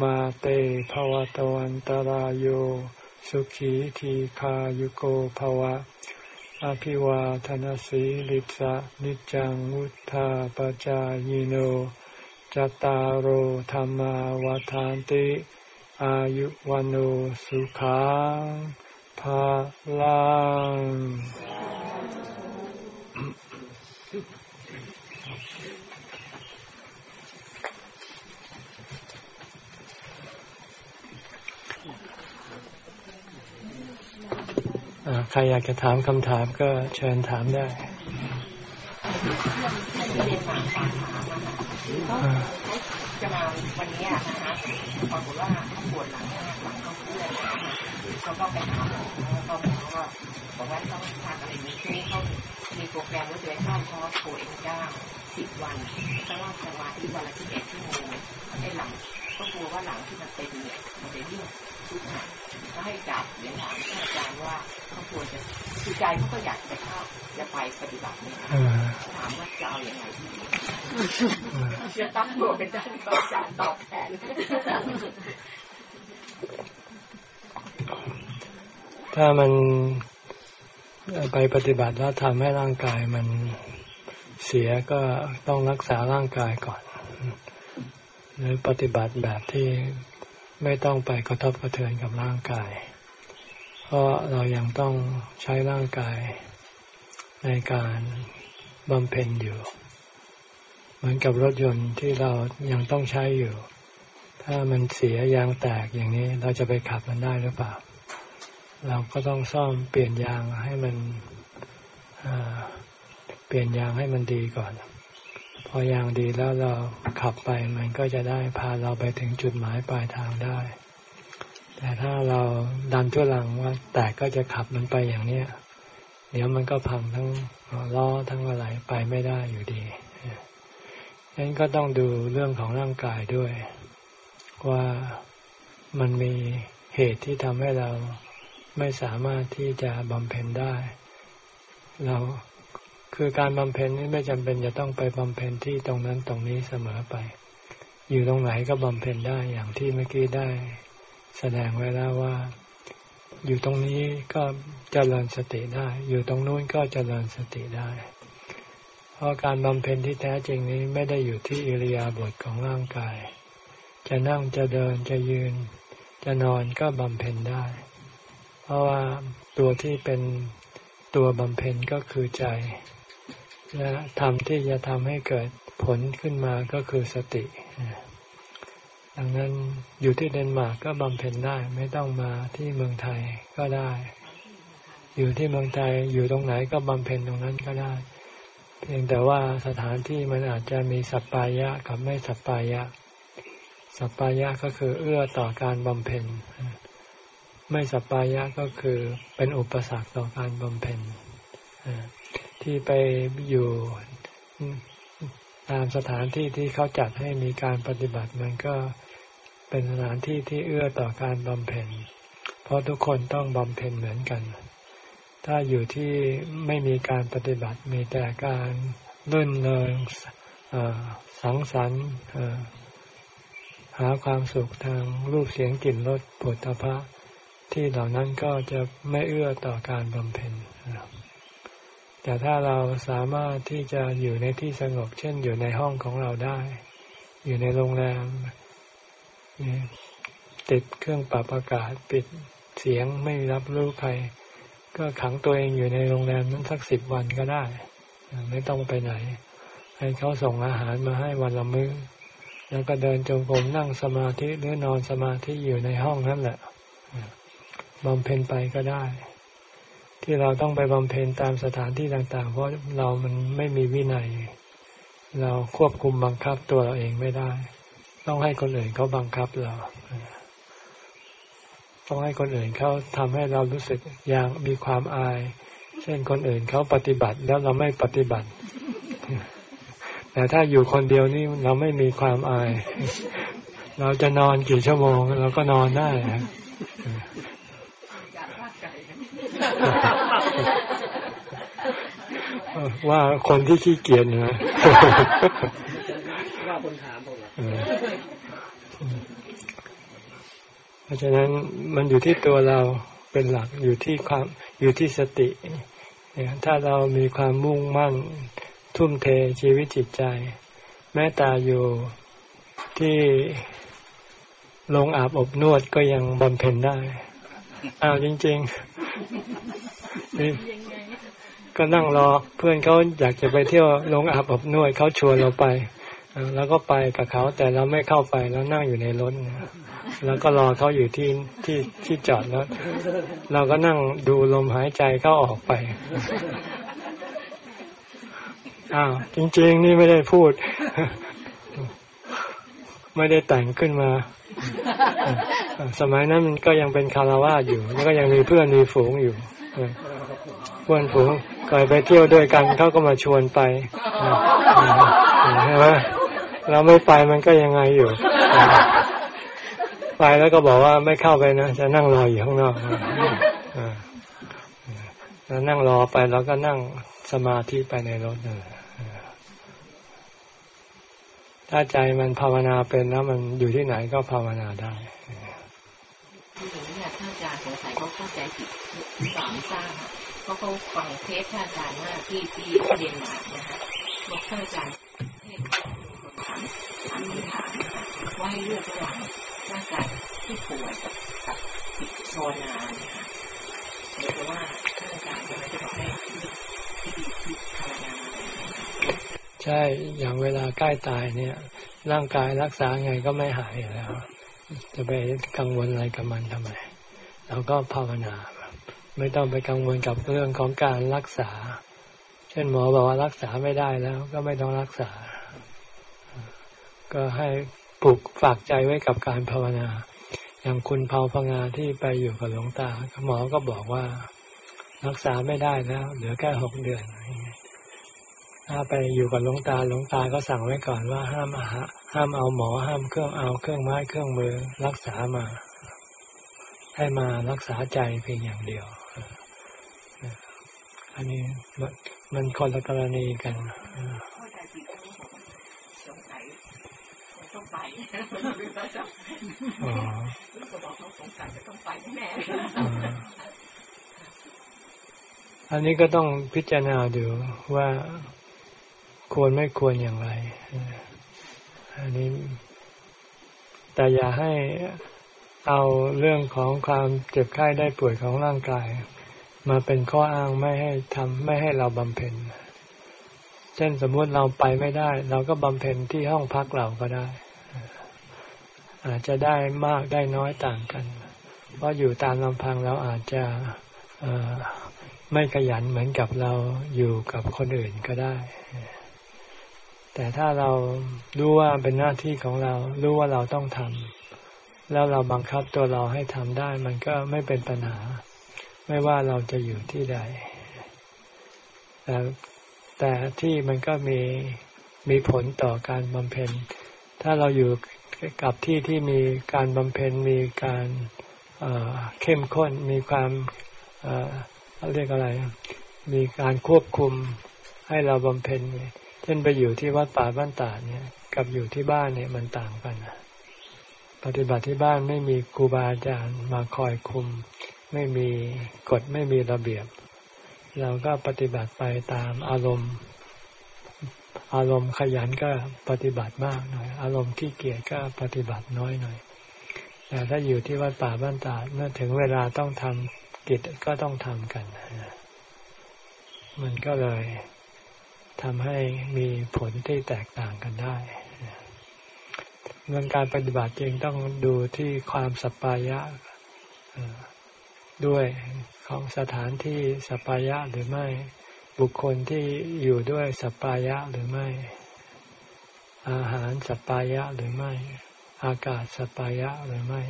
มาเตภวตวันตารโยสุขีทีขายุโกภวะ อภิวาทนสีลิสะนิจังวุธาปจายโนจตารโหธรรมาวาทานติ อายุวันโอสุขังภาลัง ใครอยากจะถามคำถามก็เชิญถามได้จะมาวันนี้นะคะปรากฏว่าปวดหลังหลังเขาเพื่อนเขาก็ไปหาหมอเขาก็บอกว่าต้องทานอะไรนี้ทีนี้เขามีโปรแกรมว่าจะไปเข้าคอร์สโคเอ็นก้าสิบวันต้องว่าสมาธิวันละสิบเอ็ดชั่วโมงไอ้หลังก็กลัวว่าหลังที่มันเต็มเนี่ยมันจะยิ่งทุกข์หนั ก็ให้จับเรียนถามอาจารย์ว่าเขาควรจะคือใจเขาก็อยากจะเข้าจะไปปฏิบัติเนี่ยถามว่าจะเอาอย่างไรดีจะตั้งตัวเป็นด้านตอบจารตอบแทนถ้ามันไปปฏิบัติแล้วทำให้ร่างกายมันเสียก็ต้องรักษาร่างกายก่อน หรือปฏิบัติแบบที่ ไม่ต้องไปกระทบกระเทือนกับร่างกาย เพราะเรายังต้องใช้ร่างกายในการบำเพ็ญอยู่ เหมือนกับรถยนต์ที่เรายังต้องใช้อยู่ ถ้ามันเสียยางแตกอย่างนี้เราจะไปขับมันได้หรือเปล่า เราก็ต้องซ่อมเปลี่ยนยางให้มันเปลี่ยนยางให้มันดีก่อน พออย่างดีแล้วเราขับไปมันก็จะได้พาเราไปถึงจุดหมายปลายทางได้ แต่ถ้าเราดันทั่วหลังว่าแต่ก็จะขับมันไปอย่างเนี้ยเดี๋ยวมันก็พังทั้งล้อทั้งอะไรไปไม่ได้อยู่ดีฉะนั้นก็ต้องดูเรื่องของร่างกายด้วย ว่ามันมีเหตุที่ทำให้เราไม่สามารถที่จะบำเพ็ญได้ เรา คือการบำเพ็ญนี่ไม่จำเป็นจะต้องไปบำเพ็ญที่ตรงนั้นตรงนี้เสมอไป อยู่ตรงไหนก็บำเพ็ญได้อย่างที่เมื่อกี้ได้ แสดงไว้แล้วว่า อยู่ตรงนี้ก็เจริญสติได้ อยู่ตรงนู้นก็เจริญสติได้ เพราะการบำเพ็ญที่แท้จริงนี้ไม่ได้อยู่ที่อิริยาบถของร่างกาย จะนั่งจะเดินจะยืน จะนอนก็บำเพ็ญได้ เพราะว่าตัวที่เป็นตัวบำเพ็ญก็คือใจ และธรรมที่จะทำให้เกิดผลขึ้นมาก็คือสติ ดังนั้นอยู่ที่เดนมาร์กก็บำเพ็ญได้ไม่ต้องมาที่เมืองไทยก็ได้ อยู่ที่เมืองไทยอยู่ตรงไหนก็บำเพ็ญตรงนั้นก็ได้ เพียงแต่ว่าสถานที่มันอาจจะมีสัปปายะกับไม่สัปปายะ สัปปายะก็คือเอื้อต่อการบำเพ็ญ ไม่สัปปายะก็คือเป็นอุปสรรคต่อการบำเพ็ญ ที่ไปอยู่ตามสถานที่ที่เขาจัดให้มีการปฏิบัติมันก็เป็นสถานที่ที่เอื้อต่อการบำเพ็ญ เพราะทุกคนต้องบำเพ็ญเหมือนกัน ถ้าอยู่ที่ไม่มีการปฏิบัติมีแต่การลื่นเลงสังสรรค์หาความสุขทางรูปเสียงกลิ่นรสผลตภะที่เหล่านั้นก็จะไม่เอื้อต่อการบำเพ็ญ แต่ถ้าเราสามารถที่จะอยู่ในที่สงบ เช่นอยู่ในห้องของเราได้ อยู่ในโรงแรมติดเครื่องปรับอากาศปิดเสียงไม่รับรู้ใคร ก็ขังตัวเองอยู่ในโรงแรมนั้นสักสิบวันก็ได้ ไม่ต้องไปไหน ให้เขาส่งอาหารมาให้วันละมื้อ แล้วก็เดินจงกรมนั่งสมาธิหรือนอนสมาธิอยู่ในห้องนั่นแหละบำเพ็ญไปก็ได้ ที่เราต้องไปบำเพ็ญตามสถานที่ต่าง ๆ เพราะเรามันไม่มีวินัย เราควบคุมบังคับตัวเราเองไม่ได้ ต้องให้คนอื่นเขาบังคับเรา ต้องให้คนอื่นเขาทำให้เรารู้สึกอย่างมีความอาย เช่นคนอื่นเขาปฏิบัติแล้วเราไม่ปฏิบัติ แต่ถ้าอยู่คนเดียวนี่เราไม่มีความอาย เราจะนอนกี่ชั่วโมง เราก็นอนได้ ว่าคนที่ขี้เกียจนะว่าคนถามผมเพราะฉะนั้นมันอยู่ที่ตัวเราเป็นหลักอยู่ที่ความอยู่ที่สติเนี่ยถ้าเรามีความมุ่งมั่น ทุ่มเทชีวิตจิตใจ แม้ต่อยู่ที่ลงอาบอบนวดก็ยังบำเพ็ญได้ อ้าวจริงๆนี่ก็นั่งรอเพื่อนเขาอยากจะไปเที่ยวลงอาบอบนวดเขาชวนเราไปแล้วก็ไปกับเขาแต่เราไม่เข้าไปแล้วนั่งอยู่ในรถแล้วก็รอเขาอยู่ที่ที่ที่จอดแล้วเราก็นั่งดูลมหายใจเขาออกไปอ้าวจริง ๆ นี่ไม่ได้พูด ไม่ได้แต่งขึ้นมา สมัยนั้นมันก็ยังเป็นคาราวะอยู่แล้วก็ยังมีเพื่อนมีฝูงอยู่เพื่อนฝูงเคยไปเที่ยวด้วยกันเขาก็มาชวนไปใช่ไหมเราไม่ไปมันก็ยังไงอยู่ ไปแล้วก็บอกว่าไม่เข้าไปนะจะนั่งรออยู่ข้างนอกแล้วนั่งรอไปแล้วก็นั่งสมาธิไปในรถเลย ถ้าใจมันภาวนาเป็นแล้วมันอยู่ที่ไหนก็ภาวนาได้ที่ผมเนี่ยท่านอาจารย์สงสัยเขาเข้าใจผิดสามสร้างเพราะเขาฟังเทศท่านอาจารย์ว่าที่ที่เรียนมานะคะบอกท่านอาจารย์เทศถามถามคำถามว่าให้เลือกระหว่างร่างกายที่ป่วยกับกับจิตภาวนาเนี่ยค่ะหรือว่าท่านอาจารย์จะไม่ได้บอกให้ที่ที่ภาวนา ใช่อย่างเวลาใกล้ตายเนี่ย ร่างกายรักษาไงก็ไม่หายแล้ว จะไปกังวลอะไรกับมันทำไม เราก็ภาวนา ไม่ต้องไปกังวลกับเรื่องของการรักษา เช่นหมอบอกว่ารักษาไม่ได้แล้ว ก็ไม่ต้องรักษา ก็ให้ปลุกฝากใจไว้กับการภาวนา อย่างคุณเผาพงาที่ไปอยู่กับหลวงตาหมอก็บอกว่ารักษาไม่ได้แล้ว เหลือแค่หกเดือน ถ้าไปอยู่กับหลวงตาหลวงตาก็สั่งไว้ก่อนว่าห้ามอาหาห้ามเอาหมอห้ามเครื่องเอาเครื่องไม้เครื่องมือรักษามา ให้มารักษาใจเพียงอย่างเดียว อันนี้มันคนละกรณีกันอ๋องสัยจะต้องไปแน่อันนี้ก็ต้องพิจารณาดูว่า ควรไม่ควรอย่างไร อันนี้ แต่อย่าให้เอาเรื่องของความเจ็บไข้ได้ป่วยของร่างกาย มาเป็นข้ออ้างไม่ให้ทำไม่ให้เราบำเพ็ญ เช่นสมมุติเราไปไม่ได้ เราก็บำเพ็ญที่ห้องพักเราก็ได้ อาจจะได้มากได้น้อยต่างกัน เพราะอยู่ตามลำพังเราอาจจะไม่ขยันเหมือนกับเราอยู่กับคนอื่นก็ได้ แต่ถ้าเรารู้ว่าเป็นหน้าที่ของเรา รู้ว่าเราต้องทำแล้วเราบังคับตัวเราให้ทำได้ มันก็ไม่เป็นปัญหา ไม่ว่าเราจะอยู่ที่ใด แต่แต่ที่มันก็มีมีผลต่อการบำเพ็ญ ถ้าเราอยู่กับที่ที่มีการบำเพ็ญมีการเข้มข้น มีความเรียกอะไร มีการควบคุมให้เราบำเพ็ญเช่นไปอยู่ที่วัดป่าบ้านตาเนี่ย กับอยู่ที่บ้านเนี่ยมันต่างกันปฏิบัติที่บ้านไม่มีครูบาอาจารย์มาคอยคุม ไม่มีกฎไม่มีระเบียบ เราก็ปฏิบัติไปตามอารมณ์ อารมณ์ขยันก็ปฏิบัติมากหน่อย อารมณ์ที่เกียจก็ปฏิบัติน้อยหน่อยแต่ถ้าอยู่ที่วัดป่าบ้านตาเมื่อถึงเวลาต้องทำกิจก็ต้องทำกัน มันก็เลย ทำให้มีผลที่แตกต่างกันได้เรื่องการปฏิบัติจริงต้องดูที่ความสัปปายะด้วยของสถานที่สัปปายะหรือไม่ บุคคลที่อยู่ด้วยสัปปายะหรือไม่ อาหารสัปปายะหรือไม่ อากาศสัปปายะหรือไม่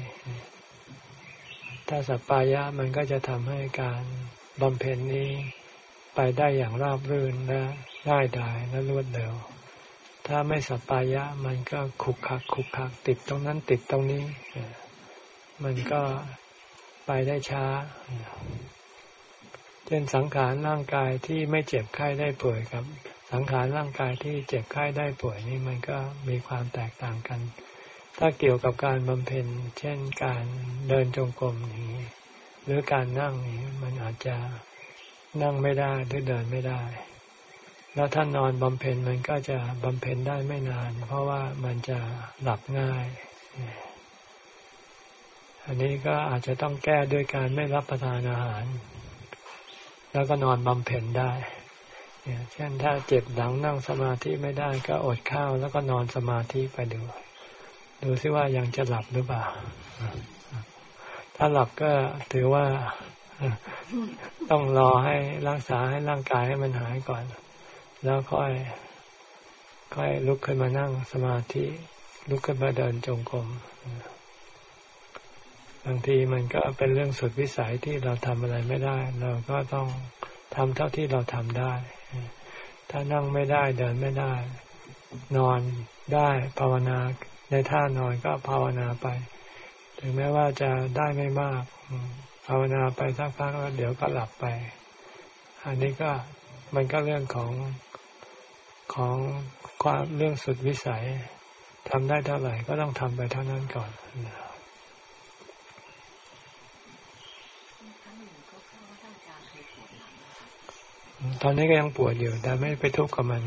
ถ้าสัปปายะมันก็จะทำให้การบำเพ็ญนี้ไปได้อย่างราบรื่นและ ง่ายดายและรวดเร็ว ถ้าไม่สัปปายะ มันก็ขลุกขลักขลุกขลักติดตรงนั้นติดตรงนี้ มันก็ไปได้ช้า เช่นสังขารร่างกายที่ไม่เจ็บไข้ได้ป่วยกับ สังขารร่างกายที่เจ็บไข้ได้ป่วยนี่มันก็มีความแตกต่างกัน ถ้าเกี่ยวกับการบำเพ็ญ เช่นการเดินจงกรมนี้หรือการนั่งนี้มันอาจจะนั่งไม่ได้หรือเดินไม่ได้ แล้วถ้านนอนบำเพ็ญมันก็จะบำเพ็ญได้ไม่นาน เพราะว่ามันจะหลับง่าย อันนี้ก็อาจจะต้องแก้ด้วยการไม่รับประทานอาหาร แล้วก็นอนบำเพ็ญได้เนี่ยเช่นถ้าเจ็บหลังนั่งสมาธิไม่ได้ก็อดข้าวแล้วก็นอนสมาธิไปดู ดูซิว่ายังจะหลับหรือเปล่า ถ้าหลับก็ถือว่าต้องรอให้รักษาให้ร่างกายให้มันหายก่อน แล้วค่อย ค่อยลุกขึ้นมานั่งสมาธิ ลุกขึ้นมาเดินจงกรมบางทีมันก็เป็นเรื่องสุดวิสัยที่เราทำอะไรไม่ได้ เราก็ต้องทำเท่าที่เราทำได้ ถ้านั่งไม่ได้เดินไม่ได้ นอนได้ภาวนาในท่านอนก็ภาวนาไป ถึงแม้ว่าจะได้ไม่มาก ภาวนาไปสักพักแล้วเดี๋ยวก็หลับไป อันนี้ก็มันก็เรื่องของ ของความเรื่องสุดวิสัยทำได้เท่าไหร่ก็ต้องทำไปเท่านั้นก่อนตอนนี้ก็ยังปวดอยู่แต่ไม่ไปทุกข์กับมัน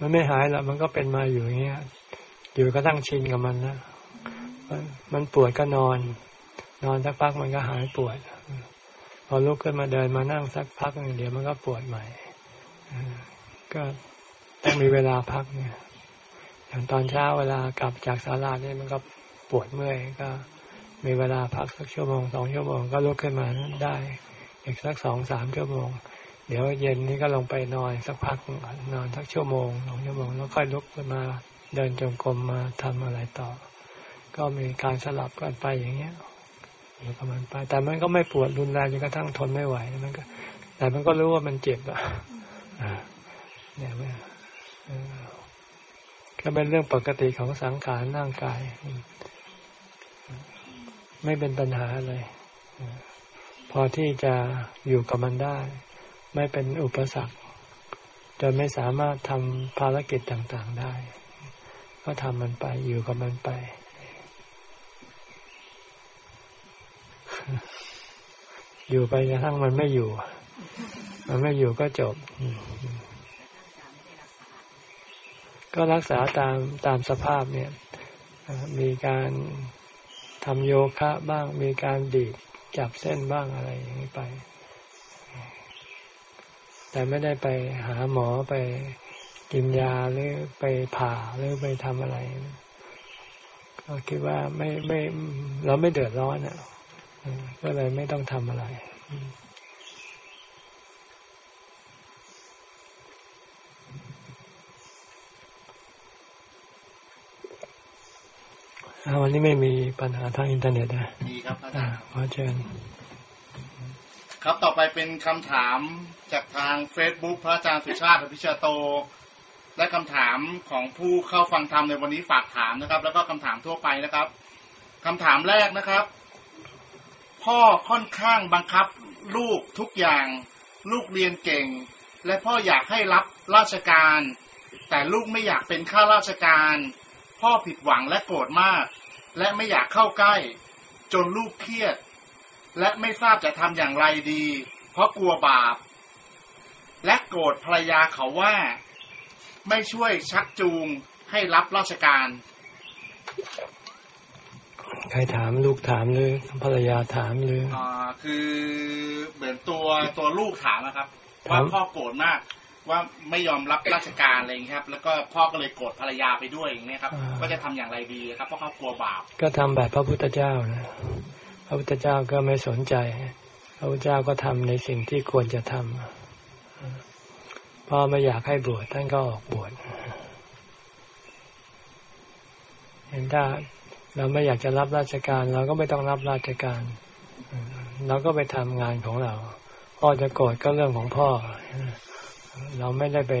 มันไม่หายหรอกมันก็เป็นมาอยู่อย่างเงี้ย อยู่ก็ตั้งชินกับมันนะมันปวดก็นอน นอนสักพักมันก็หายปวด อลุกขึ้นมาเดินมานั่งสักพักหนึ่งเดี๋ยวมันก็ปวดใหม่ก็ต้องมีเวลาพักเนี่ย อย่างตอนเช้าเวลากลับจากศาลาเนี่ยมันก็ปวดเมื่อยก็มีเวลาพักสักชั่วโมงสองชั่วโมงก็ลุกขึ้นมาได้ อีกสักสองสามชั่วโมง เดี๋ยวเย็นนี้ก็ลงไปนอนสักพักนอนสักชั่วโมงสองชั่วโมงแล้วค่อยลุกขึ้นมาเดินจงกรมมาทำอะไรต่อ ก็มีการสลับกันไปอย่างเงี้ย อยู่กับมันไป แต่มันก็ไม่ปวดรุนแรงจนกระทั่งทนไม่ไหวมันก็ แต่มันก็รู้ว่ามันเจ็บอะเนี่ยไม่ก็เป็นเรื่องปกติของสังขารร่างกาย ไม่เป็นปัญหาเลย พอที่จะอยู่กับมันได้ ไม่เป็นอุปสรรคจนไม่สามารถทำภารกิจต่าง ๆได้ ก็ทำมันไปอยู่กับมันไป อยู่ไปกระทั่งมันไม่อยู่ มันไม่อยู่ก็จบ ก็รักษาตามตามสภาพเนี่ย มีการทำโยคะบ้าง มีการดีดจับเส้นบ้างอะไรอย่างนี้ไป แต่ไม่ได้ไปหาหมอไปกินยาหรือไปผ่าหรือไปทำอะไร ก็คิดว่าไม่ไม่เราไม่เดือดร้อนอะ ก็เลยไม่ต้องทำอะไรวันนี้ไม่มีปัญหาทางอินเทอร์เน็ตนะมีครับอาจารย์ขอเชิญ ครับต่อไปเป็นคำถามจากทางเฟซบุ๊กพระอาจารย์สุชาติพิชาโต และคำถามของผู้เข้าฟังธรรมในวันนี้ฝากถามนะครับ แล้วก็คำถามทั่วไปนะครับคำถามแรกนะครับ พ่อค่อนข้างบังคับลูกทุกอย่าง ลูกเรียนเก่ง และพ่ออยากให้รับราชการ แต่ลูกไม่อยากเป็นข้าราชการ พ่อผิดหวังและโกรธมาก และไม่อยากเข้าใกล้ จนลูกเครียด และไม่ทราบจะทำอย่างไรดี เพราะกลัวบาป และโกรธภรรยาเขาว่า ไม่ช่วยชักจูงให้รับราชการ ใครถามลูกถามหรือภรรยาถามหรืออ่าคือเหมือนตัวตัวลูกถามนะครับว่าพ่อโกรธมาก ว่าไม่ยอมรับราชการอะไรอย่างนี้ครับ แล้วก็พ่อก็เลยโกรธภรรยาไปด้วยอย่างนี้ครับว่าจะทำอย่างไรดีครับเพราะเขากลัวบาปก็ทำแบบพระพุทธเจ้านะพระพุทธเจ้าก็ไม่สนใจ พระพุทธเจ้าก็ทำในสิ่งที่ควรจะทำพ่อไม่อยากให้บวชท่านก็ออกบวชเห็นถ้า เราไม่อยากจะรับราชการ เราก็ไม่ต้องรับราชการ เราก็ไปทำงานของเรา พ่อจะโกรธก็เรื่องของพ่อ เราไม่ได้ไป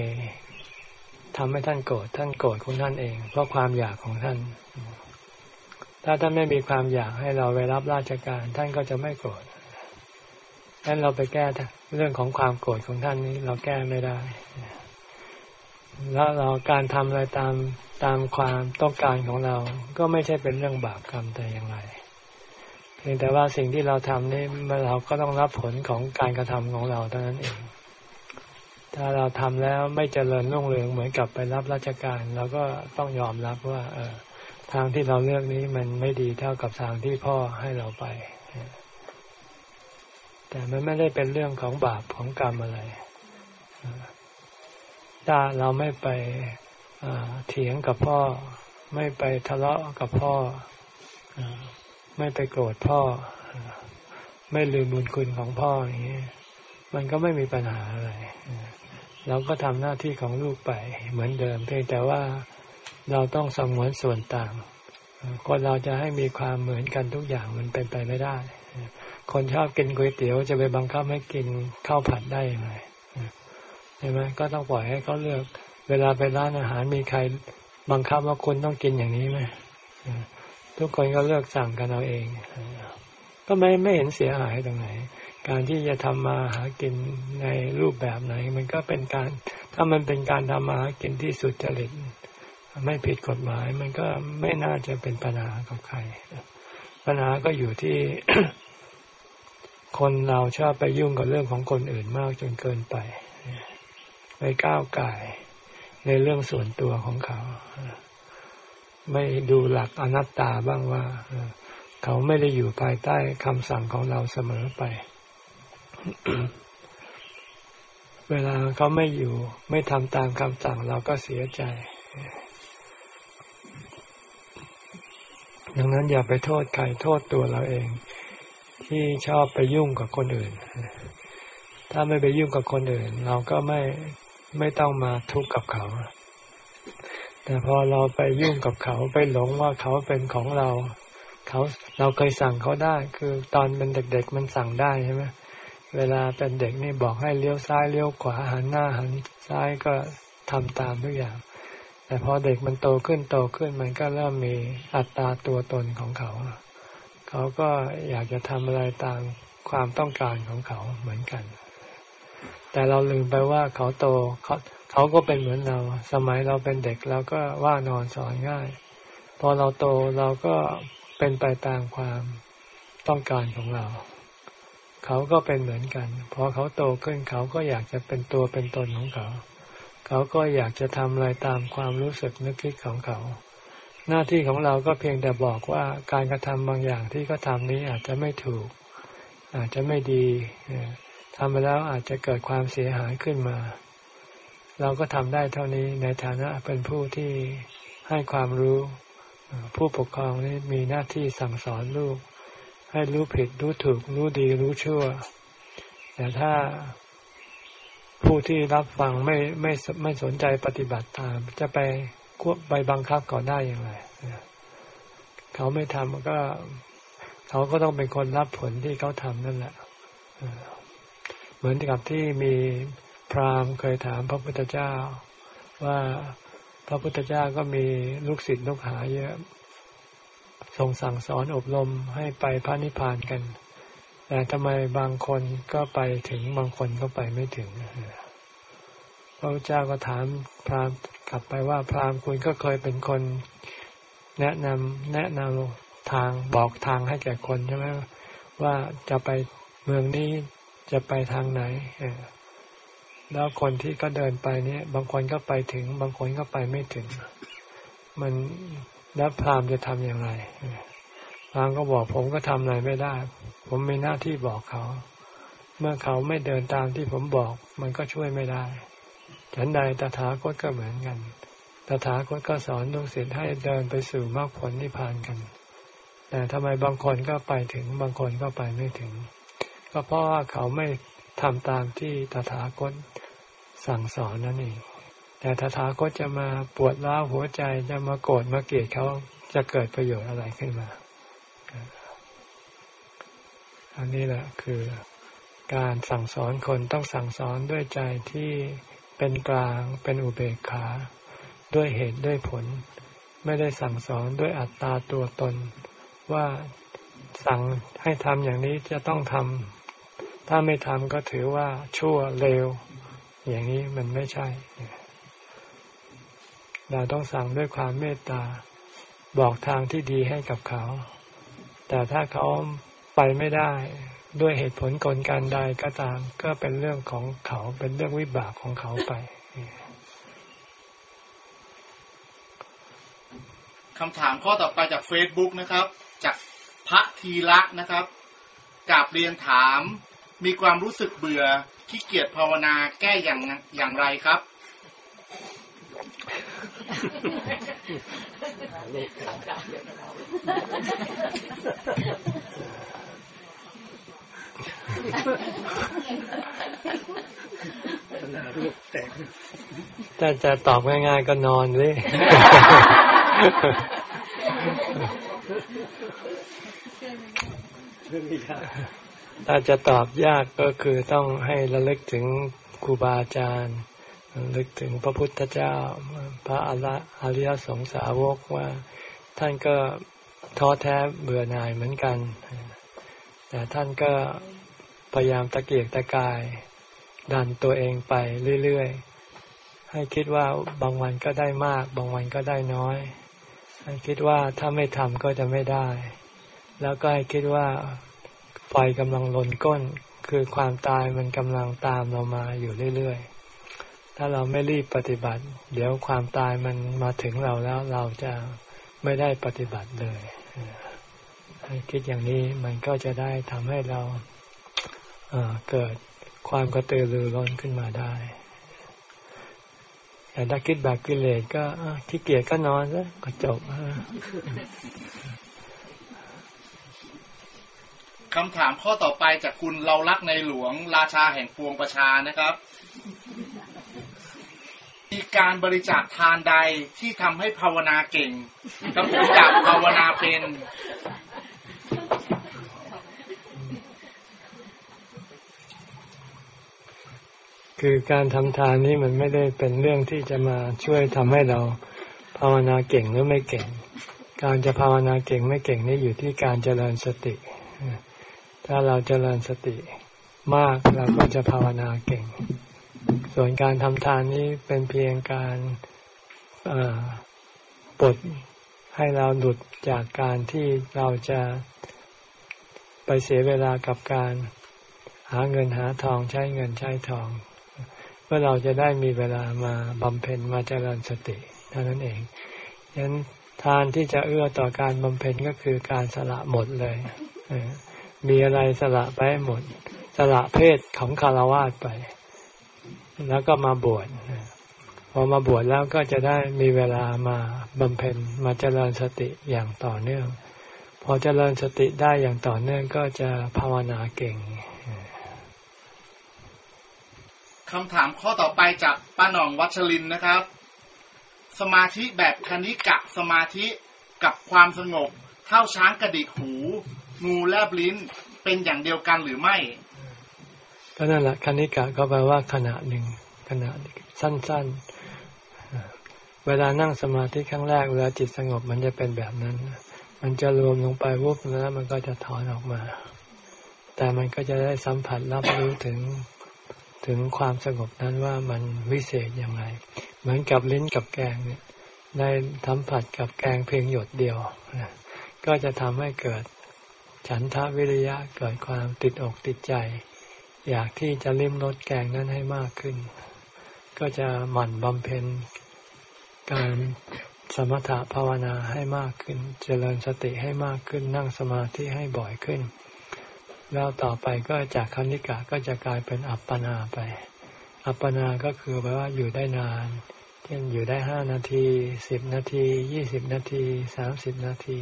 ทำให้ท่านโกรธท่านโกรธของท่านเอง เพราะความอยากของท่าน ถ้าท่านไม่มีความอยากให้เราไปรับราชการ ท่านก็จะไม่โกรธดังนั้นเราไปแก้เรื่องของความโกรธของท่านนี้ เราแก้ไม่ได้ แล้วเราการทำอะไรตามตามความต้องการของเรา ก็ไม่ใช่เป็นเรื่องบาปกรรมแต่อย่างไร เพียงแต่ว่าสิ่งที่เราทำนี่เราก็ต้องรับผลของการกระทำของเราเท่านั้นเอง ถ้าเราทำแล้วไม่เจริญรุ่งเรืองเหมือนกับไปรับราชการเราก็ต้องยอมรับว่า เออทางที่เราเลือกนี้มันไม่ดีเท่ากับทางที่พ่อให้เราไป แต่มันไม่ได้เป็นเรื่องของบาปของกรรมอะไร ถ้าเราไม่ไปเถียงกับพ่อ ไม่ไปทะเลาะกับพ่อ ไม่ไปโกรธพ่อ ไม่ลืมบุญคุณของพ่ออย่างนี้มันก็ไม่มีปัญหาอะไรเราก็ทำหน้าที่ของลูกไปเหมือนเดิม เพียงแต่ว่าเราต้องสงวนส่วนต่างคนเราจะให้มีความเหมือนกันทุกอย่างมันเป็นไปไม่ได้ คนชอบกินก๋วยเตี๋ยวจะไปบังคับให้กินข้าวผัดได้ยังไงใช่ไหมก็ต้องปล่อยให้เขาเลือก เวลาไปร้านอาหารมีใครบังคับว่าคุณต้องกินอย่างนี้ไหมทุกคนก็เลือกสั่งกันเอาเอง ก็ไม่ไม่เห็นเสียหายตรงไหน การที่จะทำมาหากินในรูปแบบไหน มันก็เป็นการ ถ้ามันเป็นการทำมาหากินที่สุดจริตไม่ผิดกฎหมาย มันก็ไม่น่าจะเป็นปัญหากับใครปัญหาก็อยู่ที่ คนเราชอบไปยุ่งกับเรื่องของคนอื่นมากจนเกินไป ก้าวไก่ในเรื่องส่วนตัวของเขา ไม่ดูหลักอนัตตาบ้างว่า เขาไม่ได้อยู่ภายใต้คำสั่งของเราเสมอไป เวลาเขาไม่อยู่ ไม่ทำตามคำสั่งเราก็เสียใจ ดังนั้นอย่าไปโทษใครโทษตัวเราเอง ที่ชอบไปยุ่งกับคนอื่นถ้าไม่ไปยุ่งกับคนอื่น เราก็ไม่ ไม่ต้องมาทุกข์กับเขา แต่พอเราไปยุ่งกับเขาไปหลงว่าเขาเป็นของเรา เขาเราเคยสั่งเขาได้ คือตอนเป็นเด็ก ๆ มันสั่งได้ใช่ไหมเวลาเป็นเด็กนี่บอกให้เลี้ยวซ้ายเลี้ยวขวาหันหน้าหันซ้ายก็ทำตามทุกอย่าง แต่พอเด็กมันโตขึ้นโตขึ้นมันก็เริ่มมีอัตราตัวตนของเขา เขาก็อยากจะทำอะไรตามความต้องการของเขาเหมือนกัน แต่เราลืมไปว่าเขาโตเขาเขาก็เป็นเหมือนเรา สมัยเราเป็นเด็กเราก็ว่านอนสอนง่าย พอเราโตเราก็เป็นไปตามความต้องการของเรา เขาก็เป็นเหมือนกันพอเขาโตขึ้นเขาก็อยากจะเป็นตัวเป็นตนของเขา เขาก็อยากจะทำอะไรตามความรู้สึกนึกคิดของเขา หน้าที่ของเราก็เพียงแต่บอกว่าการกระทำบางอย่างที่เขาทานี้อาจจะไม่ถูก อาจจะไม่ดี ทำไปแล้วอาจจะเกิดความเสียหายขึ้นมา เราก็ทำได้เท่านี้ในฐานะเป็นผู้ที่ให้ความรู้ ผู้ปกครองนี่มีหน้าที่สั่งสอนลูก ให้รู้ผิดรู้ถูก รู้ดีรู้ชั่ว แต่ถ้าผู้ที่รับฟังไม่ไม่ไม่สนใจปฏิบัติตาม จะไปควบไปบังคับก่อนได้อย่างไรเขาไม่ทำก็ เขาก็ต้องเป็นคนรับผลที่เขาทำนั่นแหละ มือนกับที่มีพราหมณ์เคยถามพระพุทธเจ้า ว่าพระพุทธเจ้าก็มีลูกศิษย์ลูกหาเยอะทรงสั่งสอนอบรมให้ไปพระนิพพานกัน แต่ทำไมบางคนก็ไปถึงบางคนก็ไปไม่ถึงพระพุทธเจ้าก็ถามพราหมณ์กลับไปว่าพราหมณ์คุณก็เคยเป็นคน แนะนำแนะนำทางบอกทางให้แก่คนใช่ไหมว่าจะไปเมืองนี้ จะไปทางไหนแล้วคนที่ก็เดินไปเนี่ย บางคนก็ไปถึง บางคนก็ไปไม่ถึง มันแล้วพรามจะทำอย่างไรพรามก็บอกผมก็ทำอะไรไม่ได้ ผมมีหน้าที่บอกเขา เมื่อเขาไม่เดินตามที่ผมบอก มันก็ช่วยไม่ได้ฉันใดตถาคตก็เหมือนกัน ตถาคตก็สอนลูกศิษย์ให้เดินไปสู่มรรคผลนิพพานกัน แต่ทำไมบางคนก็ไปถึง บางคนก็ไปไม่ถึง ก็เพราะว่าเขาไม่ทำตามที่ตถาคตสั่งสอนนั่นเอง แต่ตถาคตจะมาปวดร้าวหัวใจจะมาโกรธมาเกลียดเขาจะเกิดประโยชน์อะไรขึ้นมา อันนี้แหละคือการสั่งสอนคนต้องสั่งสอนด้วยใจที่เป็นกลางเป็นอุเบกขา ด้วยเหตุด้วยผล ไม่ได้สั่งสอนด้วยอัตตาตัวตน ว่าสั่งให้ทำอย่างนี้จะต้องทำ ถ้าไม่ทำก็ถือว่าชั่วเลว อย่างนี้มันไม่ใช่ เราต้องสั่งด้วยความเมตตา บอกทางที่ดีให้กับเขา แต่ถ้าเขาไปไม่ได้ด้วยเหตุผลกลการใดก็ตาม ก็เป็นเรื่องของเขาเป็นเรื่องวิบากของเขาไปคำถามข้อต่อไปจากเฟซบุ๊กนะครับ จากพระทีละนะครับกาบเรียนถาม มีความรู้สึกเบื่อขี้เกียจภาวนาแก้อย่างอย่างไรครับถ้าจะตอบง่ายๆก็นอนเลยเรื่องนี้ ถ้าจะตอบยากก็คือต้องให้ระลึกถึงครูบาอาจารย์ลึกถึงพระพุทธเจ้าพระอริยสงสาวกว่า ท่านก็ท้อแท้เบื่อหน่ายเหมือนกัน แต่ท่านก็พยายามตะเกียกตะกาย ดันตัวเองไปเรื่อยๆ ให้คิดว่าบางวันก็ได้มาก บางวันก็ได้น้อย ให้คิดว่าถ้าไม่ทำก็จะไม่ได้ แล้วก็ให้คิดว่า ไฟกำลังลนก้น คือความตายมันกำลังตามเรามาอยู่เรื่อยๆ ถ้าเราไม่รีบปฏิบัติ เดี๋ยวความตายมันมาถึงเราแล้วเราจะไม่ได้ปฏิบัติเลยให้คิดอย่างนี้มันก็จะได้ทำให้เราเเกิดความกระตือรือร้นขึ้นมาได้แต่ถ้าคิดแบบกิเลสก็ขี้เกียจก็นอนซะก็จบ คำถามข้อต่อไปจากคุณเรารักในหลวงราชาแห่งปวงประชานะครับ มีการบริจาคทานใดที่ทำให้ภาวนาเก่งกับผมอยากภาวนาเป็นคือการทำทานนี่มันไม่ได้เป็นเรื่องที่จะมาช่วยทำให้เราภาวนาเก่งหรือไม่เก่ง การจะภาวนาเก่งไม่เก่งนี่อยู่ที่การเจริญสติ ถ้าเราจเจริญสติมากเราก็จะภาวนาเก่ง ส่วนการทำทานนี้เป็นเพียงการปลดให้เราหลุดจากการที่เราจะไปเสียเวลากับการหาเงินหาทองใช้เงินใช้ทอง เพื่อเราจะได้มีเวลามาบำเพ็ญมาเจริญสติเท่านั้นเองฉะนั้นทานที่จะเอื้อต่อการบำเพ็ญก็คือการสละหมดเลย มีอะไรสละไปหมด สละเพศของคารวาสไป แล้วก็มาบวชพอมาบวชแล้วก็จะได้มีเวลามาบำเพ็ญมาเจริญสติอย่างต่อเนื่อง พอเจริญสติได้อย่างต่อเนื่องก็จะภาวนาเก่งคำถามข้อต่อไปจากป้าหน่องวัชรินนะครับ สมาธิแบบคณิกะสมาธิกับความสงบเท่าช้างกระดิกหู งูแลบลิ้นเป็นอย่างเดียวกันหรือไม่ ก็นั่นแหละคณิกะก็แปลว่าขณะหนึ่งขณะสั้น ๆ เวลานั่งสมาธิครั้งแรกเวลาจิตสงบมันจะเป็นแบบนั้น มันจะรวมลงไปวุบแล้วมันก็จะถอนออกมา แต่มันก็จะได้สัมผัสรับรู้ถึงถึงความสงบนั้นว่ามันวิเศษอย่างไร เหมือนกับลิ้นกับแกงเนี่ยได้สัมผัสกับแกงเพียงหยดเดียว ก็จะทำให้เกิด ฉันทะวิริยะเกิดความติดอกติดใจ อยากที่จะลิ้มรสแกงนั้นให้มากขึ้น ก็จะหมั่นบำเพ็ญการสมถะภาวนาให้มากขึ้น เจริญสติให้มากขึ้นนั่งสมาธิให้บ่อยขึ้น แล้วต่อไปก็จากคณิกะก็จะกลายเป็นอัปปนาไป อัปปนาก็คือแปลว่าอยู่ได้นานเช่นอยู่ได้ห้านาทีสิบนาทียี่สิบนาทีสามสิบนาที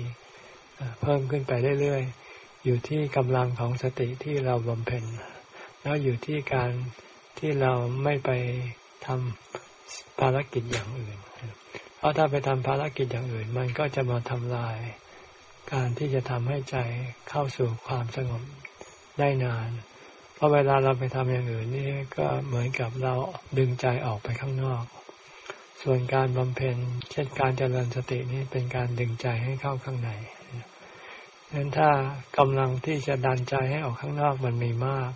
เพิ่มขึ้นไปเรื่อยๆ อยู่ที่กำลังของสติที่เราบำเพ็ญ แล้วอยู่ที่การที่เราไม่ไปทำภารกิจอย่างอื่น เพราะถ้าไปทำภารกิจอย่างอื่น มันก็จะมาทำลาย การที่จะทำให้ใจเข้าสู่ความสงบได้นาน เพราะเวลาเราไปทำอย่างอื่นนี่ก็เหมือนกับเราดึงใจออกไปข้างนอก ส่วนการบำเพ็ญ เช่นการเจริญสตินี้เป็นการดึงใจให้เข้าข้างใน ดังนั้นถ้ากำลังที่จะดันใจให้ออกข้างนอกมันมีมาก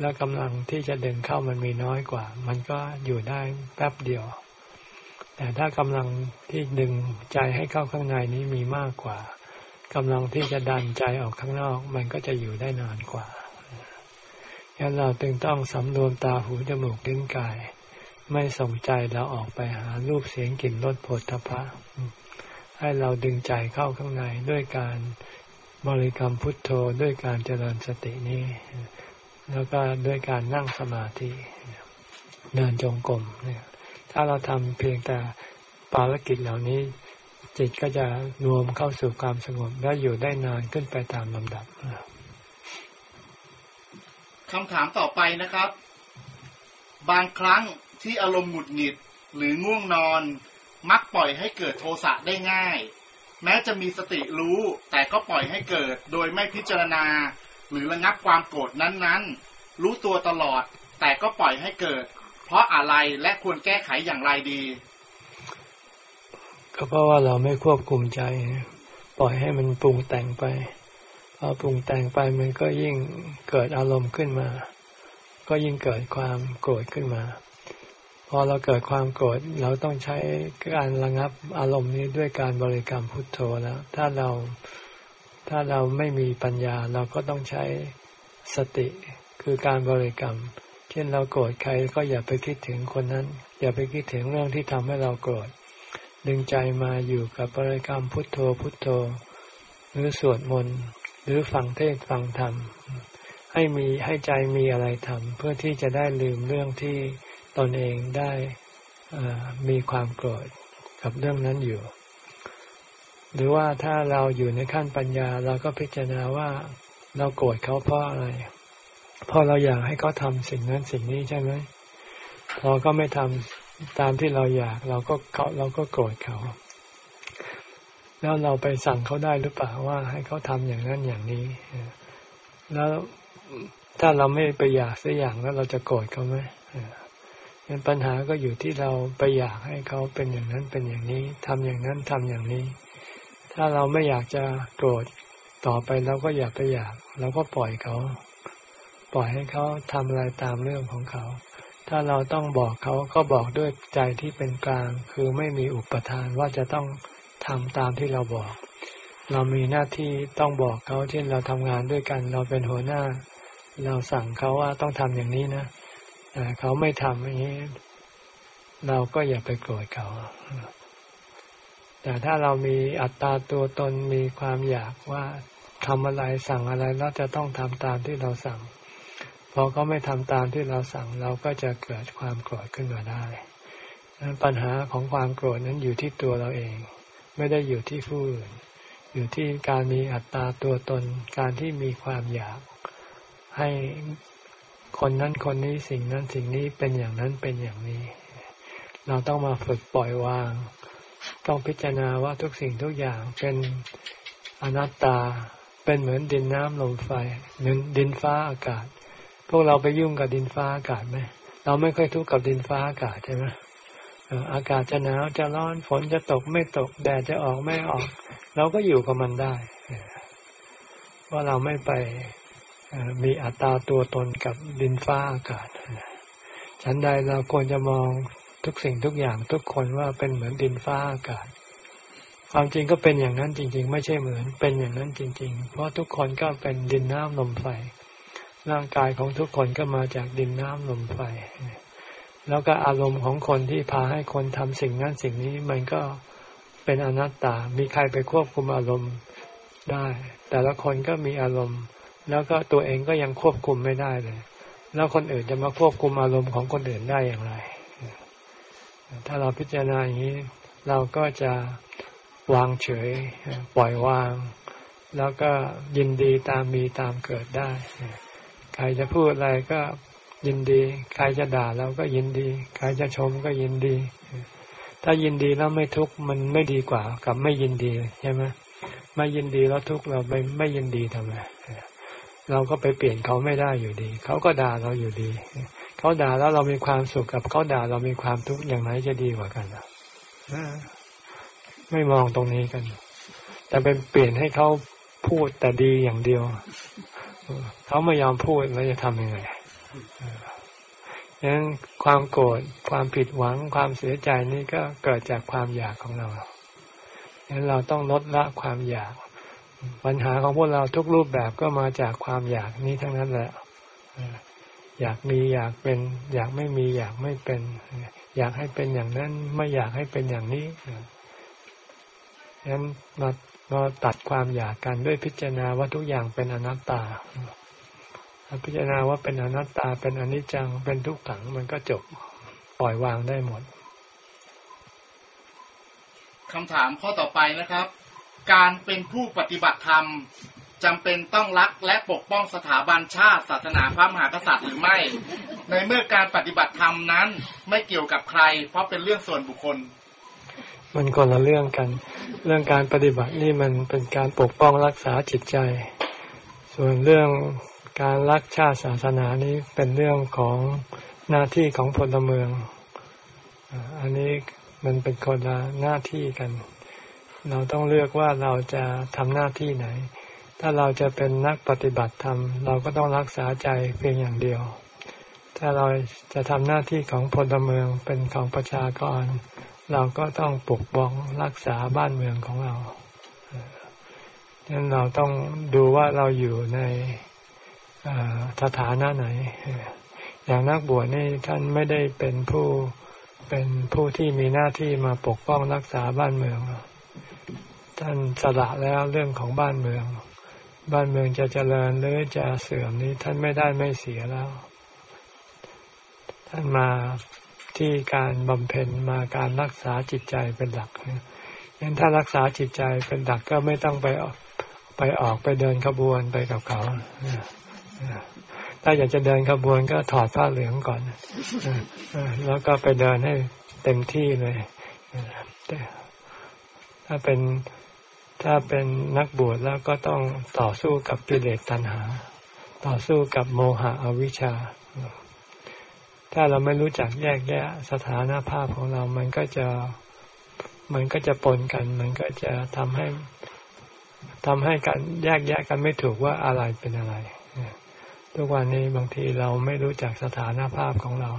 แล้วกำลังที่จะดึงเข้ามันมีน้อยกว่า มันก็อยู่ได้แป๊บเดียว แต่ถ้ากำลังที่ดึงใจให้เข้าข้างในนี้มีมากกว่ากำลังที่จะดันใจออกข้างนอก มันก็จะอยู่ได้นานกว่าดังนั้นเราจึงต้องสำรวมตาหูจมูกลิ้นกาย ไม่ส่งใจเราออกไปหารูปเสียงกลิ่นรสผลทพะให้เราดึงใจเข้าข้างในด้วยการ บริกรรมพุทโธด้วยการเจริญสตินี้ แล้วก็ด้วยการนั่งสมาธิเดินจงกรมเนี่ยถ้าเราทำเพียงแต่ภารกิจเหล่านี้ จิตก็จะรวมเข้าสู่ความสงบและอยู่ได้นานขึ้นไปตามลำดับคำถามต่อไปนะครับ บางครั้งที่อารมณ์หงุดหงิดหรือง่วงนอน มักปล่อยให้เกิดโทสะได้ง่าย แม้จะมีสติรู้ แต่ก็ปล่อยให้เกิด โดยไม่พิจารณา หรือระงับความโกรธนั้นๆ รู้ตัวตลอด แต่ก็ปล่อยให้เกิด เพราะอะไรและควรแก้ไขอย่างไรดี ก็เพราะว่าเราไม่ควบคุมใจ ปล่อยให้มันปรุงแต่งไปพอปรุงแต่งไปมันก็ยิ่งเกิดอารมณ์ขึ้นมา ก็ยิ่งเกิดความโกรธขึ้นมา พอเราเกิดความโกรธเราต้องใช้การระงับอารมณ์นี้ด้วยการบริกรรมพุทโธแล้ว ถ้าเราถ้าเราไม่มีปัญญาเราก็ต้องใช้สติคือการบริกรรม เช่นเราโกรธใครก็อย่าไปคิดถึงคนนั้น อย่าไปคิดถึงเรื่องที่ทำให้เราโกรธดึงใจมาอยู่กับบริกรรมพุทโธพุทโธ หรือสวดมนต์หรือฟังเทศฟังธรรมให้มีให้ใจมีอะไรทำเพื่อที่จะได้ลืมเรื่องที่ ตนเองได้มีความโกรธกับเรื่องนั้นอยู่ หรือว่าถ้าเราอยู่ในขั้นปัญญา เราก็พิจารณาว่าเราโกรธเขาเพราะอะไรเพราะเราอยากให้เขาทำสิ่งนั้นสิ่งนี้ใช่ไหมพอก็ไม่ทำตามที่เราอยาก เราก็เขาเราก็โกรธเขา แล้วเราไปสั่งเขาได้หรือเปล่าว่าให้เขาทำอย่างนั้นอย่างนี้แล้วถ้าเราไม่ไปอยากสักอย่างแล้วเราจะโกรธเขาไหม ป็นปัญหาก็อยู่ที่เราไปอยากให้เขาเป็นอย่างนั้นเป็นอย่างนี้ทำอย่างนั้นทำอย่างนี้ ถ้าเราไม่อยากจะโกรธต่อไปเราก็อย่าไปอยากเราก็ปล่อยเขา ปล่อยให้เขาทำอะไรตามเรื่องของเขา ถ้าเราต้องบอกเขาก็บอกด้วยใจที่เป็นกลาง คือไม่มีอุปทานว่าจะต้องทำตามที่เราบอก เรามีหน้าที่ต้องบอกเขาเช่นเราทำงานด้วยกัน เราเป็นหัวหน้า เราสั่งเขาว่าต้องทำอย่างนี้นะ เขาไม่ทำอย่างนี้ เราก็อย่าไปโกรธเขา แต่ถ้าเรามีอัตตาตัวตนมีความอยากว่าทำอะไรสั่งอะไรแล้วจะต้องทำตามที่เราสั่งพอเขาไม่ทำตามที่เราสั่ง เราก็จะเกิดความโกรธขึ้นมาได้นั้นปัญหาของความโกรธนั้นอยู่ที่ตัวเราเอง ไม่ได้อยู่ที่ผู้อื่น อยู่ที่การมีอัตตาตัวตน การที่มีความอยากให้ คนนั้นคนนี้สิ่งนั้นสิ่งนี้เป็นอย่างนั้นเป็นอย่างนี้ เราต้องมาฝึกปล่อยวาง ต้องพิจารณาว่าทุกสิ่งทุกอย่างเป็นอนัตตาเป็นเหมือนดินน้ำลมไฟเหมือนดินฟ้าอากาศ พวกเราไปยุ่งกับดินฟ้าอากาศไหมเราไม่ค่อยทุกข์กับดินฟ้าอากาศใช่ไหมอากาศจะหนาวจะร้อนฝนจะตกไม่ตกแดดจะออกไม่ออก เราก็อยู่กับมันได้ว่าเราไม่ไป มีอัตราตัวตนกับดินฟ้าอากาศฉันใดเราควรจะมองทุกสิ่งทุกอย่างทุกคนว่าเป็นเหมือนดินฟ้าอากาศ ความจริงก็เป็นอย่างนั้นจริง ๆ ไม่ใช่เหมือนเป็นอย่างนั้นจริง ๆ เพราะทุกคนก็เป็นดินน้ำลมไฟ ร่างกายของทุกคนก็มาจากดินน้ำลมไฟ แล้วก็อารมณ์ของคนที่พาให้คนทำสิ่งนั้นสิ่งนี้มันก็เป็นอนัตตา มีใครไปควบคุมอารมณ์ได้ แต่ละคนก็มีอารมณ์ แล้วก็ตัวเองก็ยังควบคุมไม่ได้เลย แล้วคนอื่นจะมาควบคุมอารมณ์ของคนอื่นได้อย่างไร ถ้าเราพิจารณาอย่างนี้ เราก็จะวางเฉย ปล่อยวาง แล้วก็ยินดีตามมีตามเกิดได้ ใครจะพูดอะไรก็ยินดี ใครจะด่าเราก็ยินดี ใครจะชมก็ยินดี ถ้ายินดีแล้วไม่ทุกข์มันไม่ดีกว่ากับไม่ยินดีใช่ไหมไม่ยินดีแล้วทุกข์เราไม่ไม่ยินดีทำไม เราก็ไปเปลี่ยนเขาไม่ได้อยู่ดี เขาก็ด่าเราอยู่ดี เขาด่าแล้วเรามีความสุขกับเขาด่าเรามีความทุกข์อย่างไรจะดีกว่ากันอะไม่มองตรงนี้กัน แต่เป็นเปลี่ยนให้เขาพูดแต่ดีอย่างเดียว เขาไม่ยอมพูดเราจะทำยังไงดังนั้นความโกรธความผิดหวังความเสียใจนี่ก็เกิดจากความอยากของเราดังนั้นเราต้องลดละความอยาก ปัญหาของพวกเราทุกรูปแบบก็มาจากความอยากนี้ทั้งนั้นแหละอยากมีอยากเป็น อยากไม่มีอยากไม่เป็น อยากให้เป็นอย่างนั้น ไม่อยากให้เป็นอย่างนี้ฉะนั้นมามาตัดความอยากกันด้วยพิจารณาว่าทุกอย่างเป็นอนัตตาพิจารณาว่าเป็นอนัตตาเป็นอนิจจังเป็นทุกขังมันก็จบปล่อยวางได้หมดคำถามข้อต่อไปนะครับ การเป็นผู้ปฏิบัติธรรมจำเป็นต้องรักและปกป้องสถาบันชาติ ศาสนาพระมหากษัตริย์หรือไม่ ในเมื่อการปฏิบัติธรรมนั้นไม่เกี่ยวกับใคร เพราะเป็นเรื่องส่วนบุคคล มันคนละเรื่องกัน เรื่องการปฏิบัตินี่มันเป็นการปกป้องรักษาจิตใจ ส่วนเรื่องการรักชาติศาสนานี้เป็นเรื่องของหน้าที่ของพลเมือง อันนี้มันเป็นคนละหน้าที่กัน เราต้องเลือกว่าเราจะทำหน้าที่ไหน ถ้าเราจะเป็นนักปฏิบัติธรรม เราก็ต้องรักษาใจเพียงอย่างเดียว ถ้าเราจะทำหน้าที่ของพลเมืองเป็นของประชากร เราก็ต้องปกป้องรักษาบ้านเมืองของเราดังนั้นเราต้องดูว่าเราอยู่ในสถานะไหน อย่างนักบวชนี่ท่านไม่ได้เป็นผู้เป็นผู้ที่มีหน้าที่มาปกป้องรักษาบ้านเมือง ท่านสละแล้วเรื่องของบ้านเมือง บ้านเมืองจะเจริญหรือจะเสื่อมนี้ท่านไม่ได้ไม่เสียแล้ว ท่านมาที่การบำเพ็ญมาการรักษาจิตใจเป็นหลักงั้นถ้ารักษาจิตใจเป็นหลักก็ไม่ต้องไปไปออกไปเดินขบวนไปกับเขา ถ้าอยากจะเดินขบวนก็ถอดผ้าเหลืองก่อน แล้วก็ไปเดินให้เต็มที่เลย ถ้าเป็น ถ้าเป็นนักบวชแล้วก็ต้องต่อสู้กับกิเลสตัณหา ต่อสู้กับโมหะอวิชชา ถ้าเราไม่รู้จักแยกแยะสถานภาพของเรามันก็จะมันก็จะปนกัน มันก็จะทำให้ทำให้การแยกแยะกันไม่ถูกว่าอะไรเป็นอะไรทุกวันนี้บางทีเราไม่รู้จักสถานภาพของเรา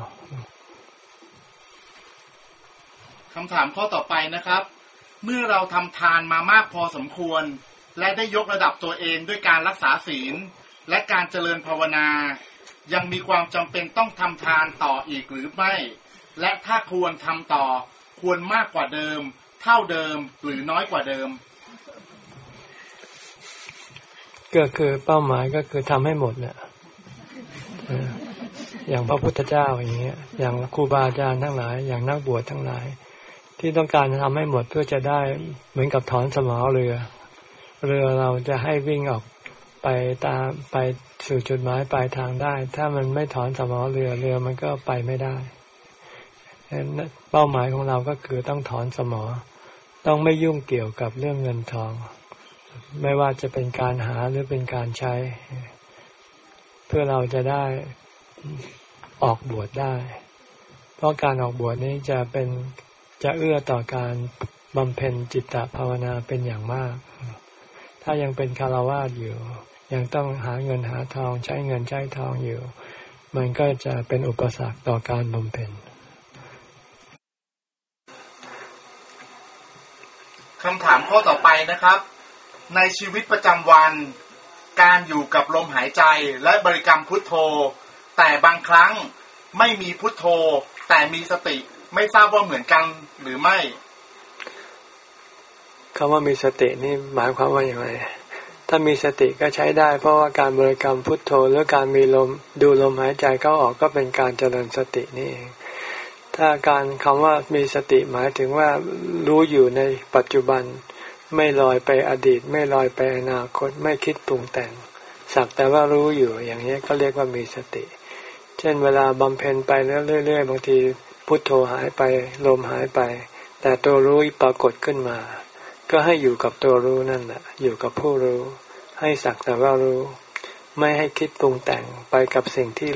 คำถามข้อต่อไปนะครับ เมื่อเราทำทานมามากพอสมควร และได้ยกระดับตัวเองด้วยการรักษาศีล และการเจริญภาวนา ยังมีความจำเป็นต้องทำทานต่ออีกหรือไม่ และถ้าควรทำต่อควรมากกว่าเดิม เท่าเดิมหรือน้อยกว่าเดิม ก็คือเป้าหมายก็คือทำให้หมดเนี่ยเอออย่างพระพุทธเจ้าอย่างเงี้ยอย่างครูบาอาจารย์ทั้งหลาย อย่างนักบวชทั้งหลาย ที่ต้องการทำให้หมดเพื่อจะได้เหมือนกับถอนสมอเรือ เรือเราจะให้วิ่งออกไปตามไปสู่จุดหมายปลายทางได้ ถ้ามันไม่ถอนสมอเรือเรือมันก็ไปไม่ได้เป้าหมายของเราก็คือต้องถอนสมอ ต้องไม่ยุ่งเกี่ยวกับเรื่องเงินทอง ไม่ว่าจะเป็นการหาหรือเป็นการใช้ เพื่อเราจะได้ออกบวชได้ เพราะการออกบวชนี้จะเป็น จะเอื้อต่อการบำเพ็ญจิตตภาวนาเป็นอย่างมาก ถ้ายังเป็นคารวาสอยู่ ยังต้องหาเงินหาทองใช้เงินใช้ทองอยู่ มันก็จะเป็นอุปสรรคต่อการบำเพ็ญคำถามข้อต่อไปนะครับ ในชีวิตประจำวัน การอยู่กับลมหายใจและบริกรรมพุทโธ แต่บางครั้งไม่มีพุทโธ แต่มีสติ ไม่ทราบว่าเหมือนกันหรือไม่คำว่ามีสตินี่หมายความว่าอย่างไร ถ้ามีสติก็ใช้ได้ เพราะว่าการบริกรรมพุทโธหรือการมีลมดูลมหายใจเข้าออกก็เป็นการเจริญสตินี่เอง ถ้าการคำว่ามีสติหมายถึงว่ารู้อยู่ในปัจจุบัน ไม่ลอยไปอดีต ไม่ลอยไปอนาคต ไม่คิดปรุงแต่ง สักแต่ว่ารู้อยู่อย่างนี้ก็เรียกว่ามีสติ เช่นเวลาบำเพ็ญไปเรื่อยๆบางที พุทโธหายไปลมหายไป แต่ตัวรู้ปรากฏขึ้นมา ก็ให้อยู่กับตัวรู้นั่นแหละอยู่กับผู้รู้ ให้สักแต่ว่ารู้ ไม่ให้คิดปรุงแต่งไปกับสิ่งที่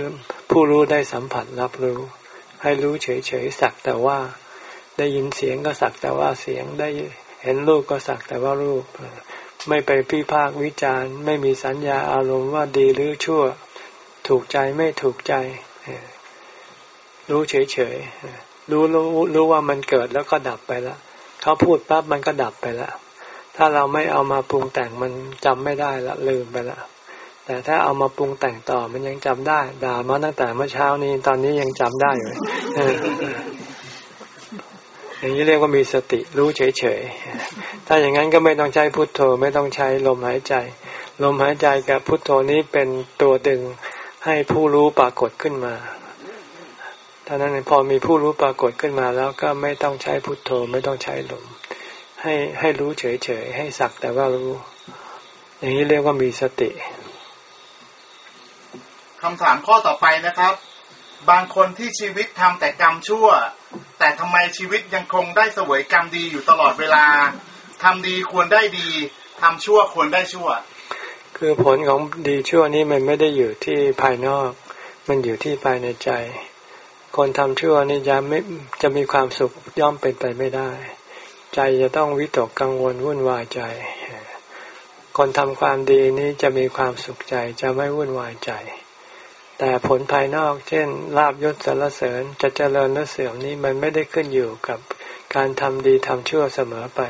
ผู้รู้ได้สัมผัสรับรู้ ให้รู้เฉยๆสักแต่ว่า ได้ยินเสียงก็สักแต่ว่าเสียงได้เห็นรูปก็สักแต่ว่ารูป ไม่ไปพิพากวิจารณ์ ไม่มีสัญญาอารมณ์ว่าดีหรือชั่ว ถูกใจไม่ถูกใจ รู้เฉยๆรู้รู้รู้ว่ามันเกิดแล้วก็ดับไปแล้วเขาพูดปั๊บมันก็ดับไปแล้วถ้าเราไม่เอามาปรุงแต่งมันจำไม่ได้ละลืมไปละแต่ถ้าเอามาปรุงแต่งต่อมันยังจำได้ ด่ามาตั้งแต่เมื่อเช้านี้ตอนนี้ยังจำได้อยู่อย่างนี้เรียกว่ามีสติรู้เฉยๆถ้าอย่างนั้นก็ไม่ต้องใช้พุทโธไม่ต้องใช้ลมหายใจ ลมหายใจกับพุทโธนี้เป็นตัวดึงให้ผู้รู้ปรากฏขึ้นมา ท่านั้นพอมีผู้รู้ปรากฏขึ้นมาแล้วก็ไม่ต้องใช้พุทโธไม่ต้องใช้ลมให้ให้รู้เฉยๆให้สักแต่ว่ารู้ อย่างนี้เรียกว่ามีสติคำถามข้อต่อไปนะครับ บางคนที่ชีวิตทำแต่กรรมชั่ว แต่ทำไมชีวิตยังคงได้เสวยกรรมดีอยู่ตลอดเวลาทำดีควรได้ดีทำชั่วควรได้ชั่ว คือผลของดีชั่วนี้มันไม่ได้อยู่ที่ภายนอก มันอยู่ที่ภายในใจ คนทำชั่วนี่จะไม่จะมีความสุขย่อมเป็นไปไม่ได้ ใจจะต้องวิตกกังวลวุ่นวายใจ คนทำความดีนี้จะมีความสุขใจจะไม่วุ่นวายใจ แต่ผลภายนอก เช่นลาบยศสรรเสริญจะเจริญหรือเสื่อมนี้มันไม่ได้ขึ้นอยู่กับการทำดีทำชั่วเสมอไป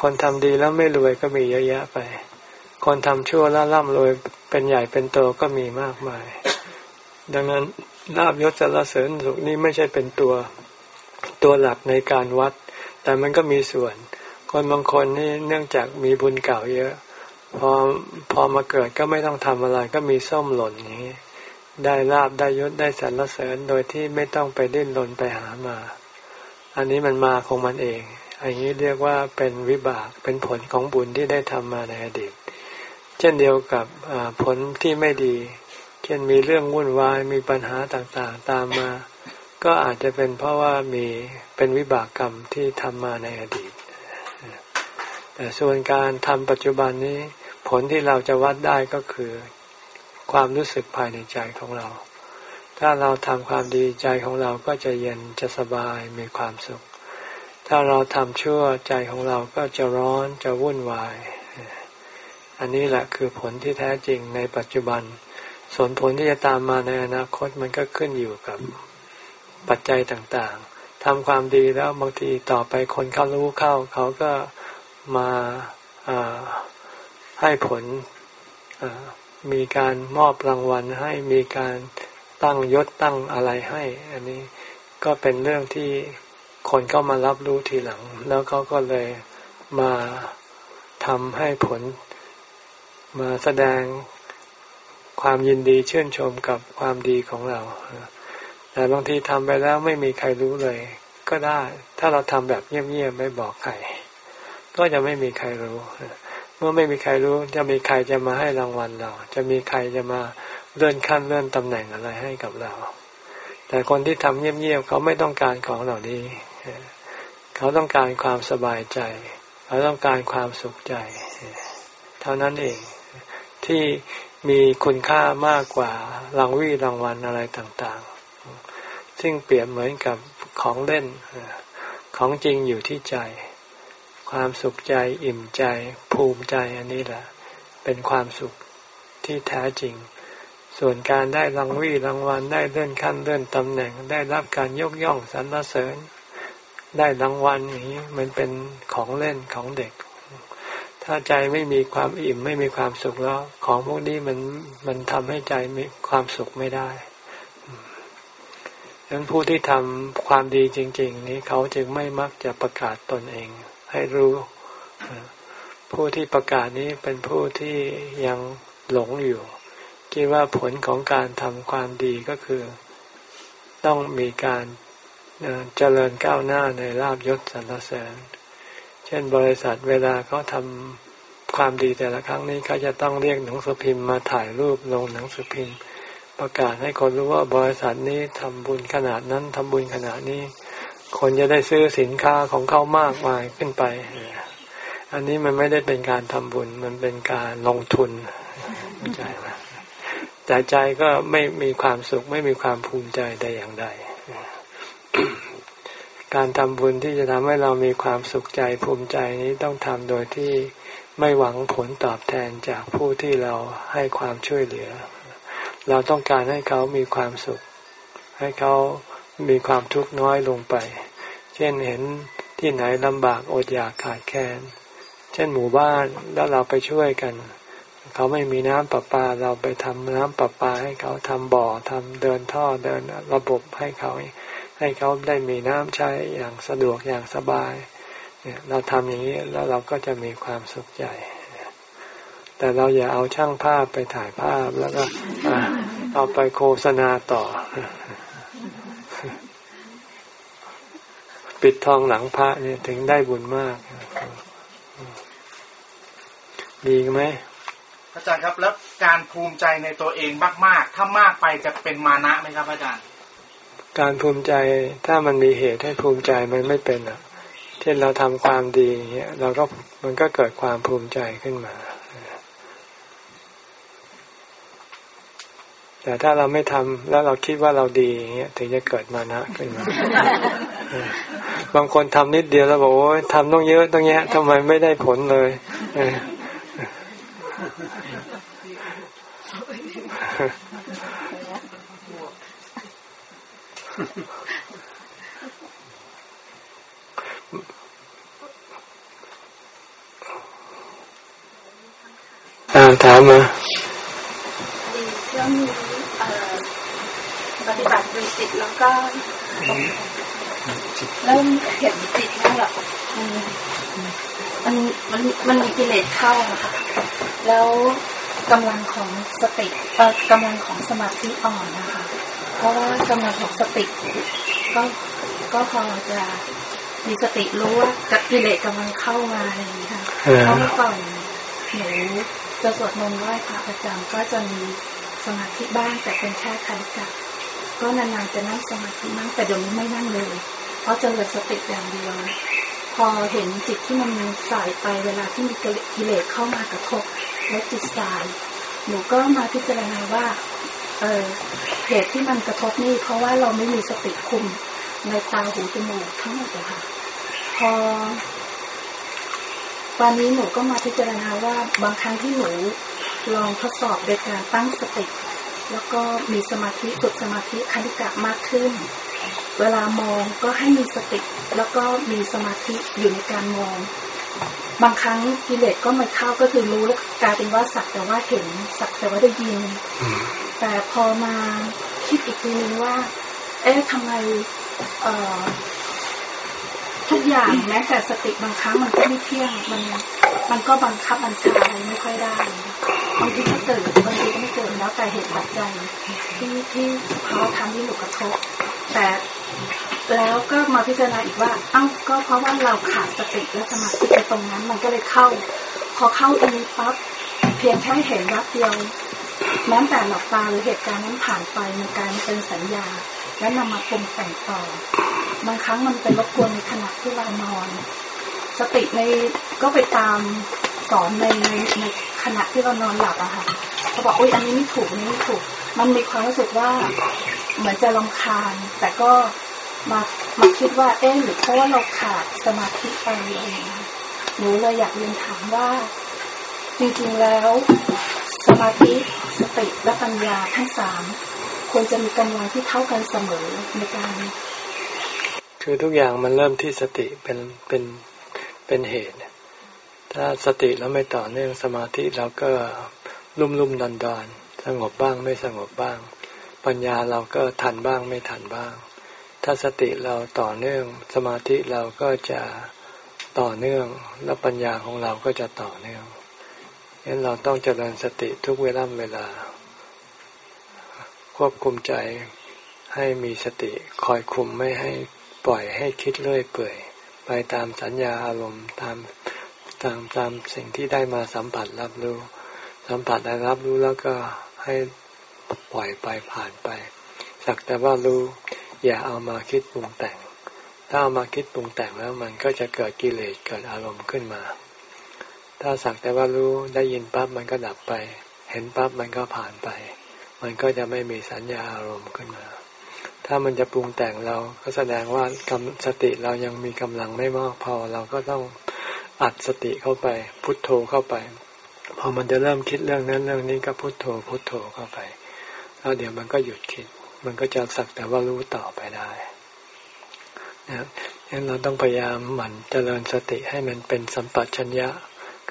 คนทำดีแล้วไม่รวยก็มีเยอะแยะไป คนทำชั่วแล้วร่ำรวยเป็นใหญ่เป็นโตก็มีมากมาย ดังนั้น ลาบยศสรรเสริญสุขนี้ไม่ใช่เป็นตัวตัวหลักในการวัด แต่มันก็มีส่วน คนบางคนนี่เนื่องจากมีบุญเก่าเยอะ พอพอมาเกิดก็ไม่ต้องทำอะไรก็มีส้มหล่นอย่างนี้ ได้ลาบได้ยศได้สรรเสริญโดยที่ไม่ต้องไปดิ้นรนไปหามา อันนี้มันมาของมันเอง อันนี้เรียกว่าเป็นวิบากเป็นผลของบุญที่ได้ทำมาในอดีต เช่นเดียวกับผลที่ไม่ดี เช่นมีเรื่องวุ่นวายมีปัญหาต่างๆ ตามมา ก็อาจจะเป็นเพราะว่ามีเป็นวิบากกรรมที่ทำมาในอดีต แต่ส่วนการทำปัจจุบันนี้ ผลที่เราจะวัดได้ก็คือ ความรู้สึกภายในใจของเรา ถ้าเราทำความดีใจของเราก็จะเย็นจะสบายมีความสุข ถ้าเราทำชั่วใจของเราก็จะร้อนจะวุ่นวาย อันนี้แหละคือผลที่แท้จริงในปัจจุบัน ส่วนผลที่จะตามมาในอนาคตมันก็ขึ้นอยู่กับปัจจัยต่างๆทำความดีแล้วบางทีต่อไปคนเขารู้เข้า เขาก็มาให้ผลมีการมอบรางวัลให้มีการตั้งยศตั้งอะไรให้ อันนี้ก็เป็นเรื่องที่คนก็มารับรู้ทีหลัง แล้วเขาก็เลยมาทำให้ผลมาแสดง ความยินดีชื่นชมกับความดีของเรา แต่บางทีทำไปแล้วไม่มีใครรู้เลย ก็ได้ ถ้าเราทำแบบเงียบๆไม่บอกใคร ก็จะไม่มีใครรู้ เมื่อไม่มีใครรู้ จะมีใครจะมาให้รางวัลเรา จะมีใครจะมาเลื่อนขั้นเลื่อนตำแหน่งอะไรให้กับเรา แต่คนที่ทำเงียบๆเขาไม่ต้องการของเหล่านี้ เขาต้องการความสบายใจ เขาต้องการความสุขใจ เท่านั้นเองที่ มีคุณค่ามากกว่ารางวีรางวัลอะไรต่างๆ ซึ่งเปรียบเหมือนกับของเล่น ของจริงอยู่ที่ใจ ความสุขใจอิ่มใจ ภูมิใจอันนี้แหละ เป็นความสุขที่แท้จริง ส่วนการได้รางวีรางวัลได้เลื่อนขั้นเลื่อนตำแหน่ง ได้รับการยกย่องสรรเสริญ ได้รางวัลอย่างนี้มันเป็นของเล่นของเด็ก ถ้าใจไม่มีความอิ่มไม่มีความสุขแล้ว ของพวกนี้มันมันทำให้ใจมีความสุขไม่ได้ดังนั้นผู้ที่ทำความดีจริง ๆ นี้เขาจึงไม่มักจะประกาศตนเอง ให้รู้ ผู้ที่ประกาศนี้เป็นผู้ที่ยังหลงอยู่ คิดว่าผลของการทำความดีก็คือ ต้องมีการเจริญก้าวหน้าในลาบยศสรรเสริญ เช่นบริษัทเวลาเขาทำความดีแต่ละครั้งนี้เขาจะต้องเรียกหนังสือพิมพ์มาถ่ายรูปลงหนังสือพิมพ์ ประกาศให้คนรู้ว่าบริษัทนี้ทำบุญขนาดนั้นทำบุญขนาดนี้ คนจะได้ซื้อสินค้าของเขามากมายขึ้นไป อันนี้มันไม่ได้เป็นการทำบุญมันเป็นการลงทุนใจไหมใจใจก็ไม่มีความสุขไม่มีความภูมิใจใดอย่างใด การทำบุญที่จะทำให้เรามีความสุขใจภูมิใจนี้ต้องทำโดยที่ไม่หวังผลตอบแทนจากผู้ที่เราให้ความช่วยเหลือ เราต้องการให้เขามีความสุข ให้เขามีความทุกข์น้อยลงไป เช่นเห็นที่ไหนลำบากอดอยากขาดแคลน เช่นหมู่บ้านแล้วเราไปช่วยกัน เขาไม่มีน้ำประปาเราไปทำน้ำประปาให้เขาทำบ่อทำเดินท่อเดินระบบให้เขา ให้เขาได้มีน้ำใช้อย่างสะดวกอย่างสบายเนี่ยเราทำอย่างนี้แล้วเราก็จะมีความสุขใจแต่เราอย่าเอาช่างภาพไปถ่ายภาพแล้วก็เอาไปโฆษณาต่อ ปิดทองหลังพระเนี่ยถึงได้บุญมาก ดีไหมอาจารย์ครับแล้วการภูมิใจในตัวเองมาก ๆ ถ้ามากไปจะเป็นมานะไหมครับอาจารย์ การภูมิใจถ้ามันมีเหตุให้ภูมิใจมันไม่เป็นอะ เช่นเราทำความดีเงี้ยเราก็มันก็เกิดความภูมิใจขึ้นมา แต่ถ้าเราไม่ทำแล้วเราคิดว่าเราดีเงี้ยถึงจะเกิดมานะขึ้นมา บางคนทำนิดเดียวแล้วบอกโอ้ยทำต้องเยอะต้องแยะทำไมไม่ได้ผลเลย อ่าถามมาช่วงนี้ปฏิบัติดูจิตแล้วก็ เริ่มเห็นจิตนั่นแบบมันมันมันมีกิเลสเข้าค่ะ แล้วกำลังของสติกำลังของสมาธิอ่อนนะคะเพ ราะว่ากำลังของสติก็ก็พอจะมีสติรู้ว่ากับกิเลสกำลังเข้ามาอะไรอย่างนี้ค่ะเพราะเมื่อก่อนหนูจะสวดมนต์ไหว้พระประจำก็จะมีสมาธิบ้างแต่เป็นแค่คาิกะก็นานๆจะนั่งสมาธินั่งแต่เดี๋ยวนี้ไม่นั่งเลย เพราะจะเหลือสติอย่างเดียว พอเห็นจิตที่มันสายไปเวลาที่มีกิเลสเข้ามากระทบแล้วจิตสาย หนูก็มาพิจารณาว่า เออ เหตุที่มันกระทบนี่เพราะว่าเราไม่มีสติคุมในตาหูจมูกทั้งหมดเลยค่ะ พอวันนี้หนูก็มาพิจารณาว่าบางครั้งที่หนูลองทดสอบโดยการตั้งสติ แล้วก็มีสมาธิฝึกสมาธิคณิกะมากขึ้น เวลามองก็ให้มีสติ แล้วก็มีสมาธิอยู่ในการมอง บางครั้งกิเลสก็มันเข้าก็คือรู้แล้วกลายเป็นว่าสักแต่ว่าเห็นสักแต่ว่าได้ยิน แต่พอมาคิดอีกทีนึงว่า เอ๊ะทำไมเอ่อทุกอย่างแม้แต่สติบางครั้งมันก็ไม่เที่ยงมันมันก็บังคับบัญชาอะไรไม่ค่อยได้บางทีก็เกิดบางทีก็ไม่เกิดแล้วแต่เหตุปัจจัยที่ที่เขาทำให้หนูกระทบแต่ แล้วก็มาพิจารณาอีกว่าเอ้าก็เพราะว่าเราขาดสติและสมาธิตรงนั้น มันก็เลยเข้า พอเข้าตรงนี้ปั๊บเพียงแค่เห็นรักเดียวแม้แต่หลับตาหรือเหตุการณ์นั้นผ่านไปมีการเป็นสัญญา และนำมาปรุงแต่งต่อบางครั้งมันเป็นรบกวนในขณะที่เรานอน สติในก็ไปตามสอนในในในขณะที่เรานอนหลับอะค่ะเขาบอกโอ้ยอันนี้ไม่ถูกอันนี้ไม่ถูก มันมีความรู้สึกว่าเหมือนจะลำคาญ แต่ก็ มามาคิดว่าเอ๊ะหรือเพราะว่าเราขาดสมาธิไปอะไรอย่างเงี้ยหนูเลยอยากเรียนถามว่า จริงๆแล้ว สมาธิสติและปัญญาทั้งสามควรจะมีกำลังที่เท่ากันเสมอในการ คือทุกอย่างมันเริ่มที่สติเป็นเป็นเป็นเหตุ ถ้าสติแล้วไม่ต่อเนื่องสมาธิเราก็ลุ่มลุ่มดอนดอนสงบบ้างไม่สงบบ้าง ปัญญาเราก็ทันบ้างไม่ทันบ้าง ถ้าสติเราต่อเนื่อง สมาธิเราก็จะต่อเนื่อง และปัญญาของเราก็จะต่อเนื่องงั้นเราต้องเจริญสติทุกเวลาเวลา ควบคุมใจให้มีสติคอยคุมไม่ให้ปล่อยให้คิดเรื่อยเปื่อย ไปตามสัญญาอารมณ์ตามตามตามสิ่งที่ได้มาสัมผัสรับรู้ สัมผัสได้รับรู้แล้วก็ให้ปล่อยไปผ่านไป สักแต่ว่ารู้ อย่าเอามาคิดปรุงแต่ง ถ้าเอามาคิดปรุงแต่งแล้วมันก็จะเกิดกิเลสเกิดอารมณ์ขึ้นมา ถ้าสักแต่ว่ารู้ได้ยินปั๊บมันก็ดับไป เห็นปั๊บมันก็ผ่านไป มันก็จะไม่มีสัญญาอารมณ์ขึ้นมา ถ้ามันจะปรุงแต่งเราก็แสดงว่ากำสติเรายังมีกำลังไม่มากพอเราก็ต้องอัดสติเข้าไป พุทโธเข้าไปพอมันจะเริ่มคิดเรื่องนั้นเรื่องนี้ก็พุทโธพุทโธเข้าไป แล้วเดี๋ยวมันก็หยุดคิด มันก็จะสักแต่ว่ารู้ต่อไปได้นะครับงั้นเราต้องพยายามหมั่นเจริญสติให้มันเป็นสัมปชัญญะ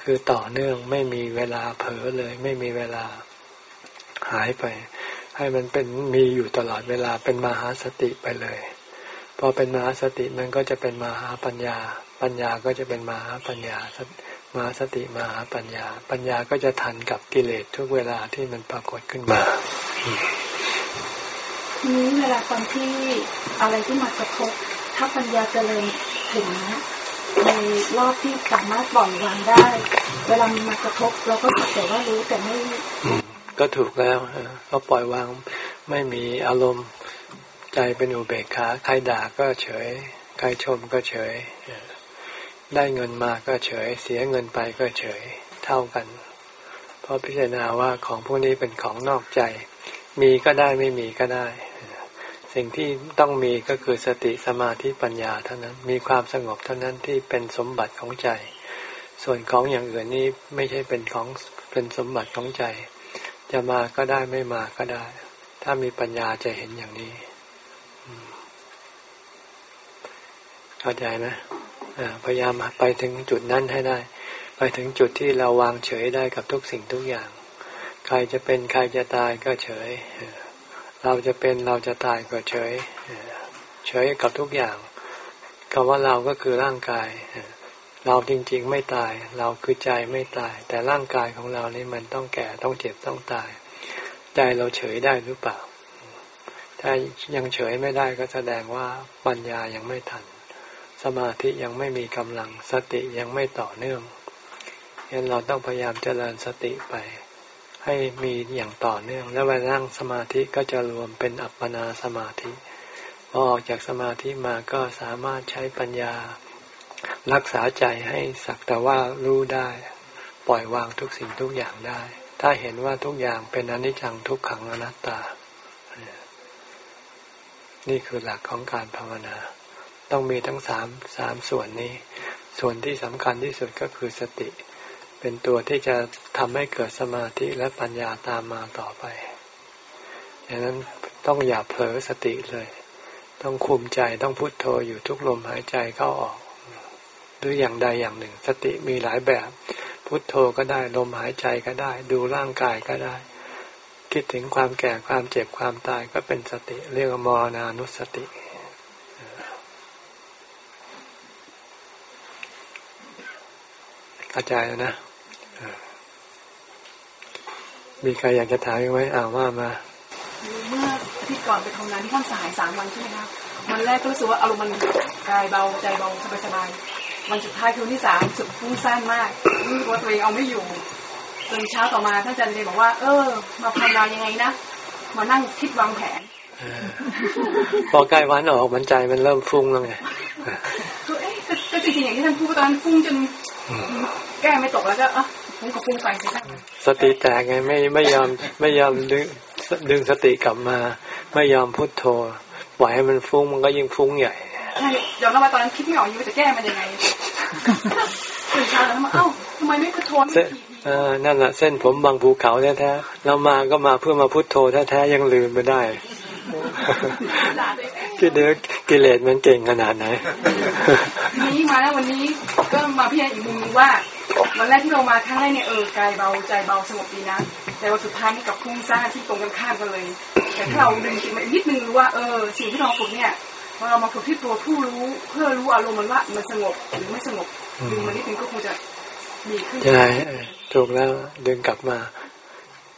คือต่อเนื่องไม่มีเวลาเผลอเลย ไม่มีเวลาหายไป ให้มันเป็นมีอยู่ตลอดเวลาเป็นมหาสติไปเลย พอเป็นมหาสติมันก็จะเป็นมหาปัญญา ปัญญาก็จะเป็นมหาปัญญามหาสติมหาปัญญา ปัญญาก็จะทันกับกิเลสทุกเวลาที่มันปรากฏขึ้นมา ทีนี้เวลาตอนที่อะไรที่มากระทบ ถ้าปัญญาเจริญถึงในรอบที่สามารถปล่อยวางได้ เวลามันมากระทบ เราก็สักแต่ว่ารู้แต่ไม่ก็ถูกแล้วก็ปล่อยวางไม่มีอารมณ์ใจเป็นอุเบกขาใครด่าก็เฉย ใครชมก็เฉย ได้เงินมาก็เฉย เสียเงินไปก็เฉยเท่ากัน เพราะพิจารณาว่าของพวกนี้เป็นของนอกใจ มีก็ได้ไม่มีก็ได้ สิ่งที่ต้องมีก็คือสติสมาธิปัญญาเท่านั้น มีความสงบเท่านั้นที่เป็นสมบัติของใจ ส่วนของอย่างอื่นนี้ไม่ใช่เป็นของเป็นสมบัติของใจ จะมาก็ได้ไม่มาก็ได้ ถ้ามีปัญญาจะเห็นอย่างนี้ เข้าใจไหมพยายามไปถึงจุดนั้นให้ได้ ไปถึงจุดที่เราวางเฉยได้กับทุกสิ่งทุกอย่าง ใครจะเป็นใครจะตายก็เฉยเราจะเป็นเราจะตายก็เฉย เฉยกับทุกอย่างคำว่าเราก็คือร่างกาย เราจริงๆไม่ตาย เราคือใจไม่ตาย แต่ร่างกายของเรานี่มันต้องแก่ต้องเจ็บต้องตาย ใจเราเฉยได้หรือเปล่า ถ้ายังเฉยไม่ได้ก็แสดงว่าปัญญายังไม่ทัน สมาธิยังไม่มีกำลังสติยังไม่ต่อเนื่องงั้นเราต้องพยายามเจริญสติไป ให้มีอย่างต่อเนื่อง แล้วเวลานั่งสมาธิก็จะรวมเป็นอัปปนาสมาธิพอออกจากสมาธิมาก็สามารถใช้ปัญญา รักษาใจให้สักแต่ว่ารู้ได้ ปล่อยวางทุกสิ่งทุกอย่างได้ ถ้าเห็นว่าทุกอย่างเป็นอนิจจังทุกขังอนัตตา นี่คือหลักของการภาวนา ต้องมีทั้งสามสามส่วนนี้ ส่วนที่สำคัญที่สุดก็คือสติ เป็นตัวที่จะทำให้เกิดสมาธิและปัญญาตามมาต่อไปดังนั้นต้องอย่าเผลอสติเลย ต้องคุมใจต้องพุโทโธอยู่ทุกลมหายใจเข้าออกหรืออย่างใดอย่างหนึ่ง สติมีหลายแบบ พุทโธก็ได้ลมหายใจก็ได้ ดูร่างกายก็ได้ คิดถึงความแก่ความเจ็บความตายก็เป็นสติ เรียกว่ามรณานุสติเข้าใจแล้วนะ มีใครอยากจะถามไหมอ่าว่ามา เมื่ออาทิตย์ก่อนไปทำงานที่ข้ามสายสามวันใช่ไหมคะวันแรกก็รู้สึกว่าอารมณ์มันกายเบาใจเบาสบายสบายวันสุดท้ายคือวันที่สามรู้สึกฟุ้งซ่านมากรู้สึกว่าตัวเองเอาไม่อยู่จนเช้าต่อมาท่านอาจารย์เลยบอกว่า เออ มาภาวนายังไงนะมานั่งคิดวางแผนพอใกล้วันออกมันใจมันเริ่มฟุ้งแล้วไงคือเอ๊ะก็ก็จริงๆอย่างที่ท่านพูดตอนนั้นฟุ้งจนแก้ไม่ตกแล้วก็ เออฟุ้งกับฟุ้งไปไปได้สติแตกไงไม่ไม่ยอมไม่ยอมดึงดึงสติกลับมา ไม่ยอมพุโทโธปล่อยให้มันฟุ้งมันก็ยิ่งฟุ้งใหญ่ใช่ยอมรับว่าตอนนั้นคิดไม่ออกอยู่ว่าจะแก้มันยังไงตื่นเช้าแล้วมาเอ้าทำไมไม่พุทโธไม่เส้นทีทีเออนั่นแหละเส้นผมบางภูเขาแท้ๆเรามาก็มาเพื่อมาพุโทโธแท้ๆยังลืมไปได้ด่าตัวเองคิดดูกิเลสมันเก่งขนาดไหนทีนี้มาแล้ววันนี้ก็มาพิจารณาอีกมุมหนึงว่า วันแรกที่เรามาครั้งแรกเนี่ยเออกายเบาใจเบาสงบดีนะ แต่วันสุดท้ายนี่กับพุ่งซ่าที่ตรงกันข้ามกันเลย แต่ถ้าเราดึงจิตมานิดนึงรู้ว่าเออสิ่งที่เราฝึกเนี่ยพอเรามาฝึกที่ตัวผู้รู้ เพื่อรู้อารมณ์มันว่ามันสงบหรือไม่สงบดึงมันนิดนึงก็คงจะดีขึ้นใช่ถูกแล้วดึงกลับมา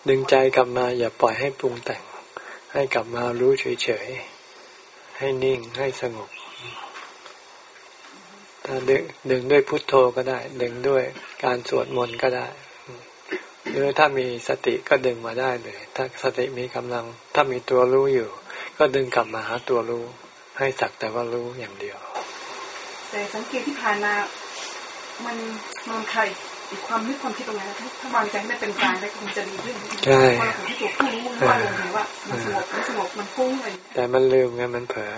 ดึงใจกลับมา อย่าปล่อยให้ปรุงแต่ง ให้กลับมารู้เฉยๆให้นิ่งให้สงบ ดึงดึงด้วยพุทโธก็ได้ ดึงด้วยการสวดมนต์ก็ได้ หรือถ้ามีสติก็ดึงมาได้เลย ถ้าสติมีกำลัง ถ้ามีตัวรู้อยู่ ก็ดึงกลับมาหาตัวรู้ ให้สักแต่ว่ารู้อย่างเดียว แต่สังเกตที่ผ่านมา มันมันใคร อีกความนึกความคิดตรงนั้นนะถ้าถ้าวางใจให้มันเป็นกลางได้คงจะดีขึ้นใช่พอเราถึงที่ตัวผู้รู้ว่าลงถึงว่ามันสงบมันสงบมันฟุ้งอะไรอย่างเงี้ยแต่มันลืมไงมันเผลอ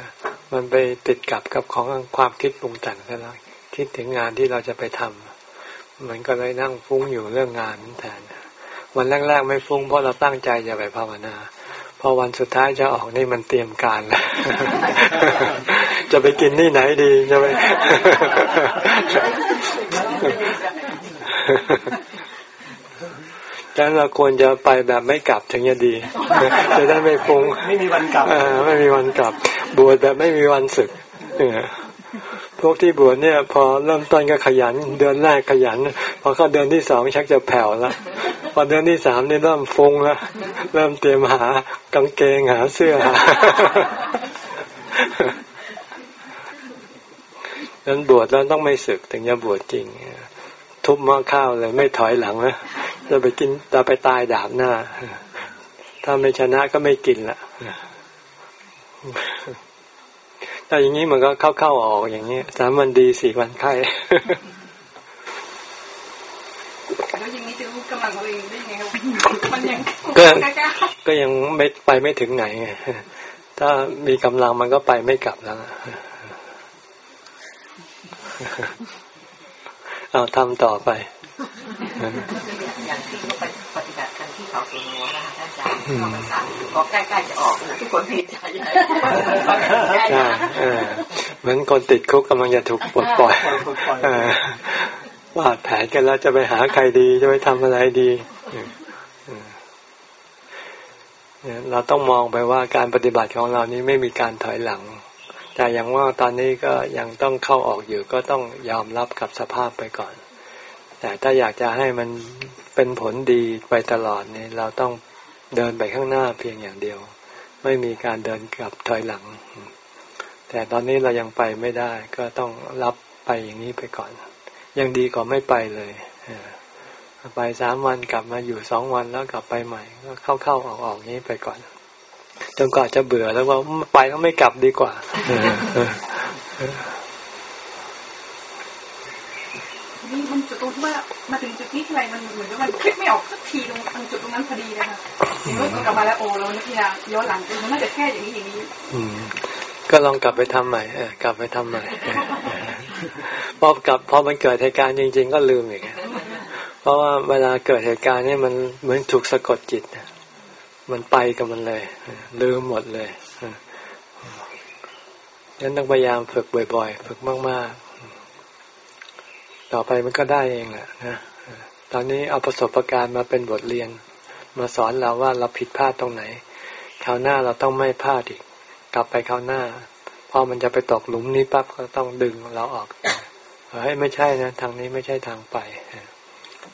มันไปติดกับกับของความคิดปรุงแต่งซะแล้วคิดถึงงานที่เราจะไปทำมันก็เลยนั่งฟุ้งอยู่เรื่องงานนั่นแทนวันแรกๆไม่ฟุ้งเพราะเราตั้งใจจะไปภาวนาพอวันสุดท้ายจะออกนี่มันเตรียมการแล้วจะไปกินที่ไหนดีจะไป ดังนั้นเราควรจะไปแบบไม่กลับถึงจะดี จะได้ไม่ฟุ้งไม่มีวันกลับเออไม่มีวันกลับ บวชแบบไม่มีวันศึกเออพวกที่บวชเนี่ย พอเริ่มต้นก็ขยัน เดือนแรกขยัน พอเข้าเดือนที่สองชักจะแผ่วแล้วพอเดือนที่สามนี่เริ่มฟุ้งแล้วเริ่มเตรียมหากางเกงหาเสื้อหานั้นบวชแล้วต้องไม่ศึกถึงจะบวชจริง ทุบหม้อข้าวเลย ไม่ถอยหลังนะจะไปกินจะไปตายดาบหน้า ถ้าไม่ชนะก็ไม่กินละแต่อย่างนี้มันก็เข้าเข้าออกอย่างนี้สามวันดีสี่วันไข้แล้วอย่างนี้จะรู้กำลังตัวเองได้ไงครับมันยังก็กล้าก็ยังไม่ไปไม่ถึงไหนไงถ้ามีกำลังมันก็ไปไม่กลับแล้วนะ เอาทำต่อไปอย่างที่เขาไปปฏิบัติกันที่เขาสวนหัวนะคะท่านอาจารย์เข้าพรรษาพอใกล้ๆจะออกนะทุกคนมีใจใหญ่ใช่เออเหมือนคนติดคุกกำลังจะถูกปลดปล่อยเออวาดแผนกันแล้วจะไปหาใครดีจะไปทำอะไรดีเออเออเนี่ยเราต้องมองไปว่าการปฏิบัติของเรานี้ไม่มีการถอยหลัง แต่อย่างว่าตอนนี้ก็ยังต้องเข้าออกอยู่ก็ต้องยอมรับกับสภาพไปก่อน แต่ถ้าอยากจะให้มันเป็นผลดีไปตลอดนี่เราต้องเดินไปข้างหน้าเพียงอย่างเดียว ไม่มีการเดินกลับถอยหลัง แต่ตอนนี้เรายังไปไม่ได้ ก็ต้องรับไปอย่างนี้ไปก่อน ยังดีกว่าไม่ไปเลยไปสามวันกลับมาอยู่สองวันแล้วกลับไปใหม่ ก็เข้าเข้าออกออกนี้ไปก่อน จนกว่าจะเบื่อแล้วว่าไปก็ไม่กลับดีกว่าเออเออๆนี่มันจุดตรงที่ว่ามาถึงจุดนี้ทีไรมันเหมือนกับมันคลิกไม่ออกสักทีตรงตรงจุดตรงนั้นพอดีเลยค่ะเห็นว่ากลับมาแล้วโอ้เราเนี่ยพยายามย้อนหลังไปมันน่าจะแค่อย่างนี้อย่างนี้อืมก็ลองกลับไปทำใหม่เออกลับไปทำใหม่เออเออพอกลับพอมันเกิดเหตุการณ์จริง ๆ ก็ลืมอีกเพราะว่าเวลาเกิดเหตุการณ์นี่มันเหมือนถูกสะกดจิตน่ะ มันไปกับมันเลย ลืมหมดเลยนั้นต้องพยายามฝึกบ่อยๆ ฝึกมากๆ ต่อไปมันก็ได้เองแหละนะ ตอนนี้เอาประสบการณ์มาเป็นบทเรียน มาสอนเราว่าเราผิดพลาดตรงไหน คราวหน้าเราต้องไม่พลาดอีก กลับไปคราวหน้า พอมันจะไปตกหลุมนี้ปั๊บก็ต้องดึงเราออกเฮ้ยไม่ใช่นะ ทางนี้ไม่ใช่ทางไป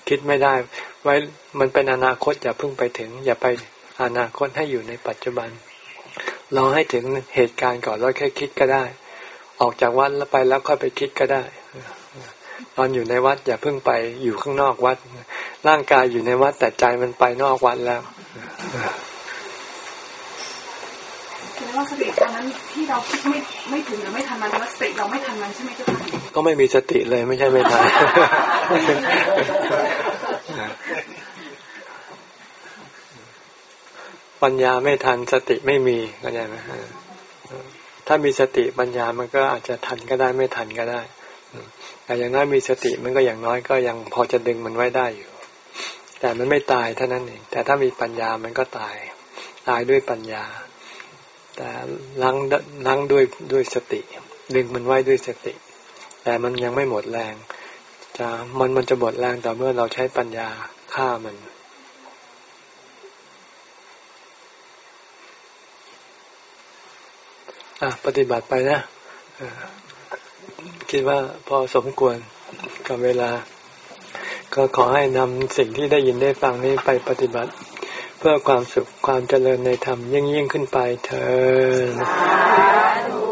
คิดไม่ได้ ไว้มันเป็นอนาคตอย่าเพิ่งไปถึง อย่าไป อนาคตให้อยู่ในปัจจุบันรอให้ถึงเหตุการณ์ก่อนแล้วแค่คิดก็ได้ ออกจากวัดแล้วไปแล้วค่อยไปคิดก็ได้ ตอนอยู่ในวัดอย่าเพิ่งไปอยู่ข้างนอกวัด ร่างกายอยู่ในวัดแต่ใจมันไปนอกวัดแล้วแสดงว่าสติตอนนั้นที่เราคิดไม่ไม่ถึงหรือไม่ทันมันว่าสติเราไม่ทันมันใช่ไหมเจ้าค่ะก็ไม่มีสติเลยไม่ใช่ไม่ทัน ปัญญาไม่ทันสติไม่มีเข้าใจไหมถ้ามีสติปัญญามันก็อาจจะทันก็ได้ไม่ทันก็ได้แต่อย่างน้อยมีสติมันก็อย่างน้อยก็ยังพอจะดึงมันไว้ได้อยู่ แต่มันไม่ตายเท่านั้นเองแต่ถ้ามีปัญญามันก็ตาย ตายด้วยปัญญา แต่ล้างล้างด้วยด้วยสติ ดึงมันไว้ด้วยสติ แต่มันยังไม่หมดแรง จะมันมันจะหมดแรงแต่เมื่อเราใช้ปัญญาฆ่ามันอะ ปฏิบัติไปนะคิดว่าพอสมควรกับเวลา ก็ขอให้นำสิ่งที่ได้ยินได้ฟังนี้ไปปฏิบัติ เพื่อความสุขความเจริญในธรรมยิ่งยิ่งขึ้นไปเธอ